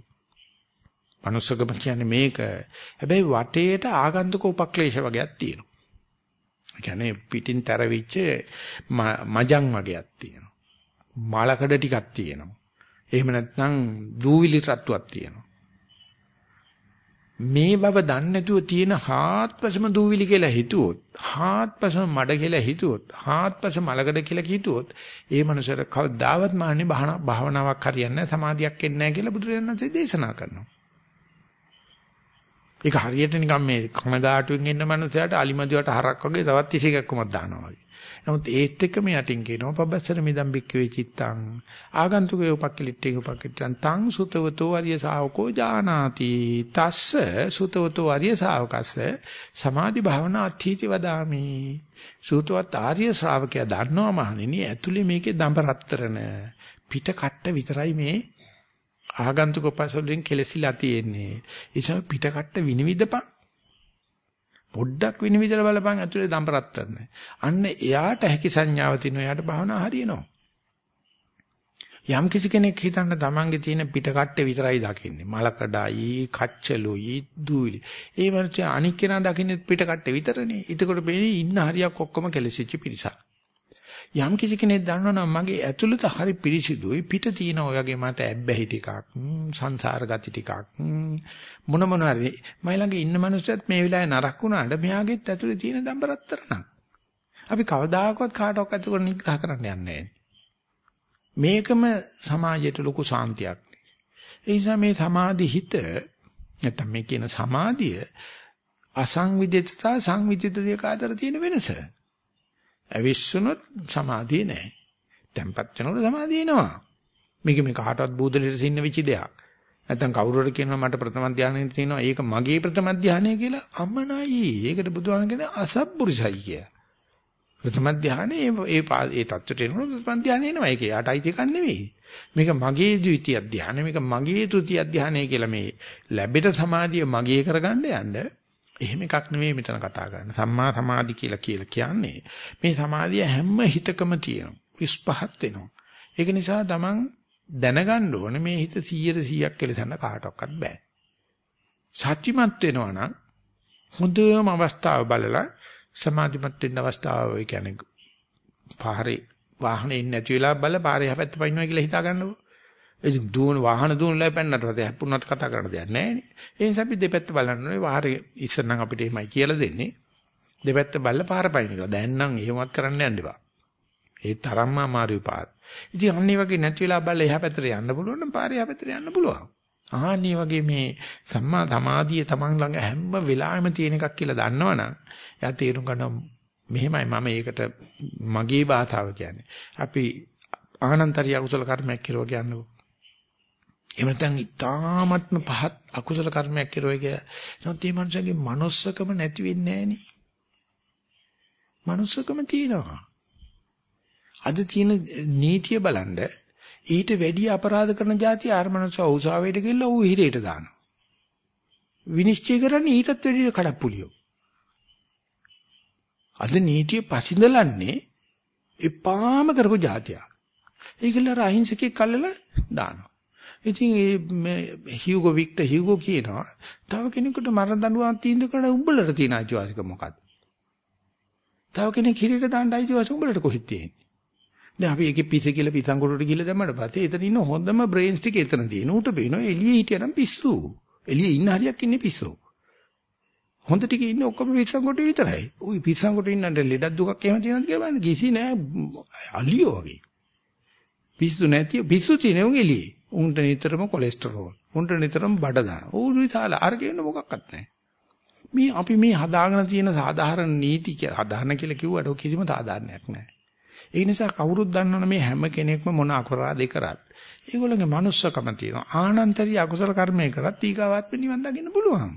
මනුස්සකම කියන්නේ මේක. හැබැයි වටේට ආගන්තුක උපක්ලේශ වගේක් තියෙනවා. ඒ කියන්නේ පිටින් තරවිච්ච මජන් වගේක් තියෙනවා. මාලකඩ ටිකක් තියෙනවා. එහෙම නැත්නම් දූවිලි රත්තුවක් තියෙනවා. මේ බව දන්නේ නැතුව තියෙන හාත්පසම දූවිලි කියලා හිතුවොත් හාත්පසම මඩ කියලා හිතුවොත් හාත්පස මලකඩ කියලා හිතුවොත් ඒ මනුස්සර කවදාවත් මාන්නේ භාවනාවක් හරියන්නේ නැහැ සමාධියක් එන්නේ නැහැ කියලා බුදුරජාණන්සේ දේශනා කරනවා. ඒක හරියට නිකන් මේ කනගාටුවෙන් ඉන්න මනුස්සයාට අලිමදිවට හරක් වගේ තවත් ඉසිකක් කොමත් දානවා වගේ. නමුත් ඒත් එක්ක මේ යටින් කියනවා පබස්සර මිදම් බික්කවේ චිත්තං ආගන්තුකේ උපක්කලිට්ඨේ උපක්කලිට්ඨං තං සුතවතෝ ආර්ය ශාවකෝ ජානාති තස්ස සුතවතෝ ආර්ය ශාවකස්ස සමාධි භාවනා අත්ථීති වදාමි සූතවත් ආර්ය ශ්‍රාවකයා දන්නවා මහණෙනි ඇතුලේ මේකේ දඹ රත්තරන පිට කට්ට විතරයි මේ ආගන්තුක පසලෙන් කෙලසිලා තියෙන්නේ. ඒ නිසා පිට කට්ට විනිවිදපන් පොඩ්ඩක් විනිවිදලා බලපන් ඇතුලේ දම්පරත්තර නැහැ. අන්න එයාට හැකි සංඥාව තියෙන එයාට භාවනා හරියනවා. යම් කිසි කෙනෙක් හිතන්න තමන්ගේ තියෙන පිටකට්ටේ විතරයි දකින්නේ. මලකඩයි, කච්චලුයි, දූවිලි. ඒ වර්ච අනික් කෙනා දකින්නේ පිටකට්ටේ විතරනේ. ඒකට බේරි ඉන්න හරියක් ඔක්කොම කෙලසිච්ච පිරිසක්. යම් කිසි කෙනෙක් දන්නවනම් මගේ ඇතුළත හරි පිරිසිදුයි පිට තියෙන ඔය වගේ මට ඇබ්බැහි ටිකක් සංසාර ගති ටිකක් මොන මොන හරි. මයි ළඟ ඉන්න මනුස්සයත් මේ වෙලාවේ නරක වුණාට මෙයාගෙත් ඇතුළේ තියෙන දඹරත්තරණක් අපි කවදාකවත් කාටවත් ඇතුළේ නිග්‍රහ කරන්න යන්නේ මේකම සමාජයට ලොකු සාන්තියක්. ඒ නිසා මේ සමාධි හිත නැත්නම් මේ කියන සමාධිය අසංවිධිතතා සංවිධිත දෙක අතර තියෙන වෙනස. ඇවිස්සුනොත් සමාධිය නැහැ. tempat වෙනකොට සමාධිය එනවා. මේක මේ කාටවත් බූදලෙට සින්න වෙච්ච දෙයක්. නැත්තම් කවුරුහරි කියනවා මට ප්‍රථම ධානයේ තියෙනවා ඒක මගේ ප්‍රථම ධානය කියලා අමනයි. ඒකට බුදුහාම කියන්නේ අසත්පුරුෂයි කිය. ප්‍රථම ධානයේ ඒ ඒ தත්ත්වයට එනකොට ප්‍රථම ධානය එනවා. ඒක යාටයි දෙකක් නෙවෙයි. මේක මගේ ද්විතිය ධානය මේක මගේ තෘතිය ධානය කියලා මේ ලැබෙට සමාධිය මගේ කරගන්න යන්න එහෙම එකක් නෙමෙයි මෙතන කතා කරන්නේ. සම්මා සමාධි කියලා කියලා කියන්නේ මේ සමාධිය හැම හිතකම තියෙනවා. විස්පහත් වෙනවා. ඒක නිසා තමන් දැනගන්න ඕනේ මේ හිත 100 100ක් කෙලසන්න කාටවත් බෑ. සත්‍යමත් වෙනවා නම් හොඳම අවස්ථාව බලලා සමාධිමත් වෙන්න අවස්ථාව ඒ කියන්නේ පාරේ වාහනේ ඉන්නේ නැති වෙලාව බල පාරේ හැපැත්ත පයින්නවා කියලා හිතා ගන්නකො. ඉතින් දුවන වාහන දුවනලා පැන්නට පස්සේ හැප්පුණාට කතා කරන්න දෙයක් නැහැ නේ. ඒ නිසා අපි දෙපැත්ත බලන්න ඕනේ. වාහරේ ඉස්සර නම් අපිට එහෙමයි කියලා දෙන්නේ. දෙපැත්ත බලලා පාර පයින් කියලා. දැන් නම් එහෙමවත් කරන්න යන්න එපා. ඒ තරම්ම අමාරු පාර. ඉතින් අන්නේ වගේ නැති වෙලා බලලා එහා පැත්තට යන්න පුළුවන් නම් පාරේ එහා පැත්තට යන්න පුළුවන්. ආන්නේ වගේ මේ සම්මා සමාධිය තමන් ළඟ හැම වෙලාවෙම තියෙන එකක් කියලා දන්නවනම් එයා තේරුම් ගන්නවා මෙහෙමයි මම ඒකට මගේ භාෂාව කියන්නේ. අපි ආනන්තරිය අකුසල කර්මයක් කියලා කියන්නකෝ. එහෙම නැත්නම් ඊ타මත්ම පහත් අකුසල කර්මයක් කෙරුවයි කියලා. නමුත් මේ මනුස්සයාගේ manussකම නැති වෙන්නේ නැහනේ. manussකම තියෙනවා. අද තියෙන නීතිය බලන්න ඊට වැඩි අපරාධ කරන જાතිය ආර මනුස්සයා උසාවියට ගිහලා ඌ හිරේට දානවා. විනිශ්චය කරන්නේ ඊටත් වැඩි කඩප්පුලියෝ. අද නීතිය පසිඳලන්නේ එපාම කරපු જાතියක්. ඒකල රහින්සකේ කල්ලලා දානවා. ඉතින් මේ හියුගෝ වික්ටර් හියුගෝ කියනවා තව කෙනෙකුට මරණ දඬුවම් තීන්දුව කරන උඹලට තියෙන අයිතිවාසිකම මොකක්ද? තව කෙනෙක් හිරියට දාන්න අයිතිවාසිකම උඹලට කොහෙද තියෙන්නේ? දැන් අපි ඒකේ පිස කියලා පිටංගොඩට ගිහලා දැම්මට පස්සේ එතන ඉන්න හොඳම බ්‍රේන්ස් ටික එතන තියෙන. ඌට පේනවා එළියේ හිටියනම් පිස්සු. එළියේ ඉන්න හරියක් ඉන්නේ පිස්සු. හොඳ ටික ඉන්නේ ඔක්කොම පිස්සංගොඩ විතරයි. ওই පිස්සංගොඩ ඉන්නන්ට ලෙඩක් දුකක් එහෙම තියෙනවද කියලා බලන්න. කිසි නෑ අලියෝ වගේ. පිස්සු නැති පිස්සු තියෙන උන් එළියේ. උන්ට නිතරම කොලෙස්ටරෝල්. උන්ට නිතරම බඩ දාන. ඌ විතාල අර කියන මොකක්වත් නැහැ. මේ අපි මේ හදාගෙන තියෙන සාධාරණ නීති හදාන්න කියලා කිව්වට ඔය කිසිම සාධාරණයක් නැහැ. ඒ නිසා කවුරුත් දන්නවනේ මේ හැම කෙනෙක්ම මොන අකුරාදේ කරත් ඒගොල්ලන්ගේ manussකම තියෙනවා. ආනන්තරිය අකුසල කර්මය කරත් ඊගාවත් නිවන් දකින්න පුළුවන්.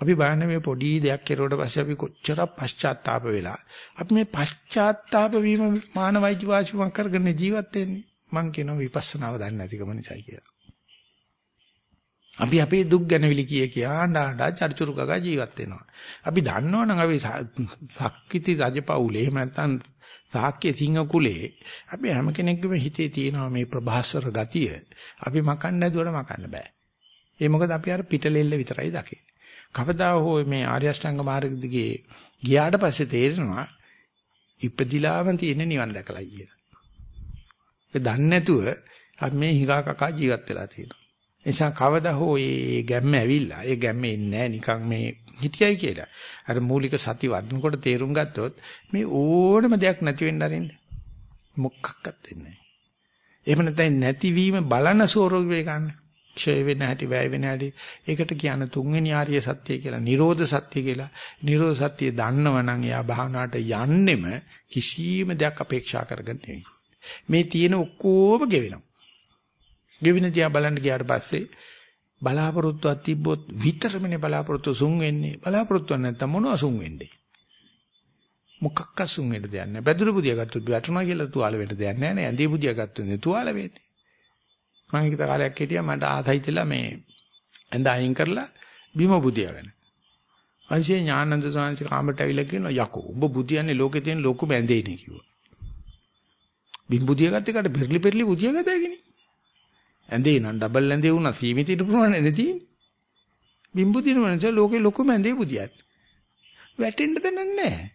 අපි බලන්නේ මේ පොඩි දෙයක් කෙරුවට පස්සේ අපි කොච්චර පශ්චාත්තාප වෙලා අපි මේ පශ්චාත්තාප වීම මානවයිජ වාසිකම් කරගෙන ජීවත් වෙන්නේ. මං කියනවා විපස්සනාව දන්නේ නැතිකම නිසායි කියලා. අපි අපේ දුක් ගැනවිලි කිය කියා ආණ්ඩා චරිචුරු ගගා ජීවත් වෙනවා. අපි දන්නවනම් අපි සක්විති රජපෞලේ එහෙම නැත්නම් සාක්‍ය සිංහ කුලේ අපි හැම කෙනෙක්ගේම හිතේ තියෙනවා මේ ප්‍රභාස්වර ගතිය. අපි මකන්න නැදුවට මකන්න බෑ. ඒ මොකද අපි අර පිටලෙල්ල විතරයි දකින්නේ. කවදා හෝ මේ ආර්ය අෂ්ටාංග මාර්ග දිගේ ගියාට පස්සේ තේරෙනවා ඉපදිලාම තියෙන නිවන් දැකලා කියලා. ඒ දන්නේ නැතුව අපි මේ හිඟා කකා ජීවත් වෙලා තියෙනවා. නිසා කවදා හෝ මේ ගැම්ම ඇවිල්ලා ඒ ගැම්ම එන්නේ නිකන් මේ හිටියයි කියලා. අර මූලික සති වඩනකොට තේරුම් ගත්තොත් මේ ඕනම දෙයක් නැති වෙන්න අරින්න. මොකක්වත් වෙන්නේ නැහැ. එහෙම නැත්නම් නැතිවීම බලන ස්වරූපේ ගන්න. ක්ෂය වෙන හැටි වැය වෙන හැටි ඒකට කියන තුන්වෙනි ආර්ය සත්‍ය කියලා නිරෝධ සත්‍ය කියලා නිරෝධ සත්‍ය දන්නවනම් එයා භාවනාවට යන්නෙම කිසිම දෙයක් අපේක්ෂා කරගන්න නෙවෙයි මේ තියෙන ඔක්කොම ගෙවෙනවා. ගෙවින දිහා බලන්න ගියාට පස්සේ බලාපොරොත්තුවක් තිබ්බොත් විතරමනේ බලාපොරොත්තු සුන් වෙන්නේ. බලාපොරොත්තු නැත්තම් මොනවා සුන් වෙන්නේ? මොකක්ක සුන් වෙන්න දෙයක් නැහැ. බැදුරු බුදියා ගත්තොත් වැටුණා කියලා තුවාල වෙන්න දෙයක් නැහැ නේ. ඇඳේ බුදියා ගත්තොත් තුවාල වෙන්නේ. මම හිත කාලයක් හිටියා මට ආතයිතලා මේ ඇඳ අයින් කරලා බිම බුදියාගෙන. අන්සිය ඥානන්ද සාංශ කාමරට ඇවිල්ලා කියනවා යකෝ උඹ බුදියන්නේ ලෝකේ තියෙන ලොකුම ඇඳේනේ කිව්වා. බිම් බුදියාගත්ත එකට පෙරලි පෙරලි බුදියාගදාගෙන. ඇඳේ නම් ඩබල් ඇඳේ වුණා සීමිත ඉඳ පුරවන්නේ නැති. බිම් බුදින මනස ලෝකේ ලොකුම ඇඳේ බුදියන්නේ. වැටෙන්න දෙන්නේ නැහැ.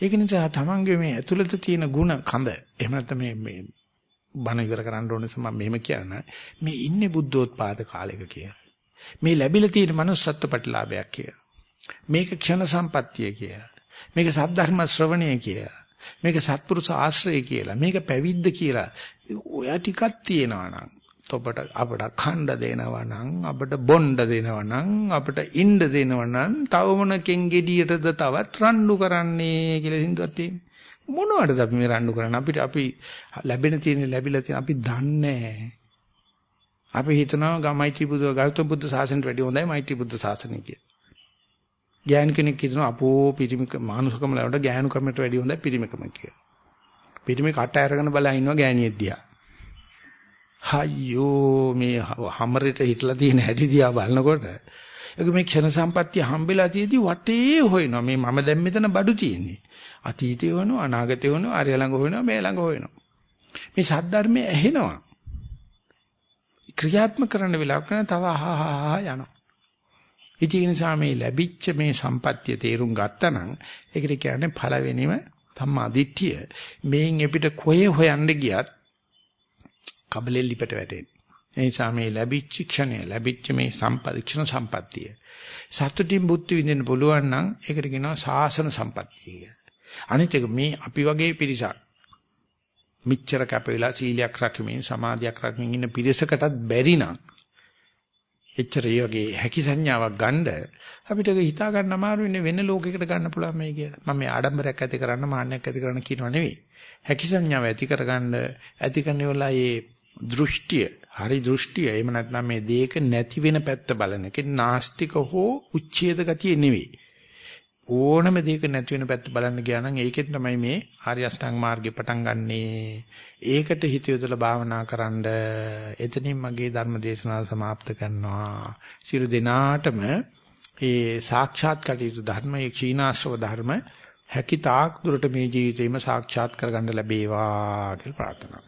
ඒක නිසා තමන්ගේ මේ ඇතුළත තියෙන ಗುಣ කඳ එහෙම නැත්නම් මේ මේ බණ ඉවර කරන්න ඕනේ සම මෙහෙම කියන මේ ඉන්නේ බුද්ධෝත්පාද කාලයක කියලා. මේ ලැබිලා තියෙන manussත්ත්ව ප්‍රතිලාභයක් කියලා. මේක ක්ෂණ සම්පත්තිය කියලා. මේක සද්ධර්ම ශ්‍රවණය කියලා. මේක සත්පුරුෂ ආශ්‍රය කියලා. මේක පැවිද්ද කියලා. ඔය ටිකක් තියෙනවා නම් ඔබට අපට ඛණ්ඩ දෙනවා නම් අපට බොණ්ඩ දෙනවා නම් අපට ඉන්න දෙනවා නම් තව මොනකින් gediයටද තවත් රණ්ඩු කරන්නේ කියලා හින්දුවක් තියෙනවා. මොනවටද අපි මේ රණ්ඩු කරන්නේ අපිට අපි ලැබෙන තියෙන ලැබිලා තියෙන අපි දන්නේ අපි හිතනවා ගමයිති බුදු ගෞතම බුද්ධ ශාසනයට වැඩිය හොඳයි මෛත්‍රී බුද්ධ ශාසනය කියලා. ගෑනු කෙනෙක් හිතනවා අපෝ පිරිමික මානුෂකම ලවට ගෑනු කමට වැඩිය හොඳයි පිරිමිකම කියලා. පිරිමි කට අරගෙන බලා ඉන්නවා ගෑණියෙක් දිහා. හයියෝ මේ හැමරෙට හිටලා තියෙන හැටි දිහා බලනකොට ඒක මේ ක්ෂණ සම්පත්තිය හම්බෙලා තියදී වටේ හොයනවා මේ මම දැන් මෙතන බඩු තියෙන්නේ. අතීතේ වුණා අනාගතේ වුණා ආර්ය ළඟ හොයනවා මේ ළඟ හොයනවා. මේ සද්ධර්මයේ ඇහෙනවා. ක්‍රියාත්මක කරන්න වෙලාවක තව අහහා යනවා. ඉතින් ඒ නිසා මේ ලැබිච්ච මේ සම්පත්තිය තේරුම් ගත්තනම් ඒකට කියන්නේ පළවෙනිම සම්මා දිට්ඨිය. මේන් එපිට කොහේ හොයන්න ගියත් කබලෙ ලිපට වැටෙන්නේ. ඒ නිසා මේ ලැබිච්ච ක්ෂණය ලැබිච්ච මේ සම්පදික්ෂණ සම්පත්තිය සතුටින් බුද්ධ විඳින්න පුළුවන් නම් ඒකට කියනවා සාසන සම්පත්තිය කියලා. අනිත් එක මේ අපි වගේ පිරිසක් මිච්ඡර කැප වෙලා සීලයක් රැකමින් සමාධියක් රැකමින් ඉන්න පිරිසකටත් බැරි නම් එච්චර ඒ වගේ හැකි සංඥාවක් ගන්න අපිට හිතා ගන්න අමාරු වෙන්නේ වෙන ලෝකයකට ගන්න පුළුවන් මේ කියලා. මම මේ ආඩම්බරයක් ඇති කරන්න මාන්නයක් ඇති කරන්න කියනව නෙවෙයි. හැකි සංඥාව ඇති කරගන්න ඇති කරන්නේවලා මේ දෘෂ්ටිය, හරි දෘෂ්ටිය එහෙම නැත්නම් මේ දේක නැති වෙන පැත්ත බලන එක නාස්තික හෝ උච්ඡේද ගතිය නෙවෙයි. ඕනම දෙයක නැති වෙන පැත්ත බලන්න ගියා නම් ඒකෙන් තමයි මේ ආර්ය අෂ්ටාංග මාර්ගේ පටන් ගන්නෙ. ඒකට හිත යොදලා භාවනා කරන්න. එතනින් මගේ ධර්ම දේශනාව સમાપ્ત කරනවා. සියලු දෙනාටම ඒ සාක්ෂාත් කටයුතු ධර්ම, ඒ ක්ෂීනාශ්‍රව ධර්ම හැකි තාක් දුරට මේ ජීවිතේම සාක්ෂාත් කරගන්න ලැබේවා කියලා ප්‍රාර්ථනා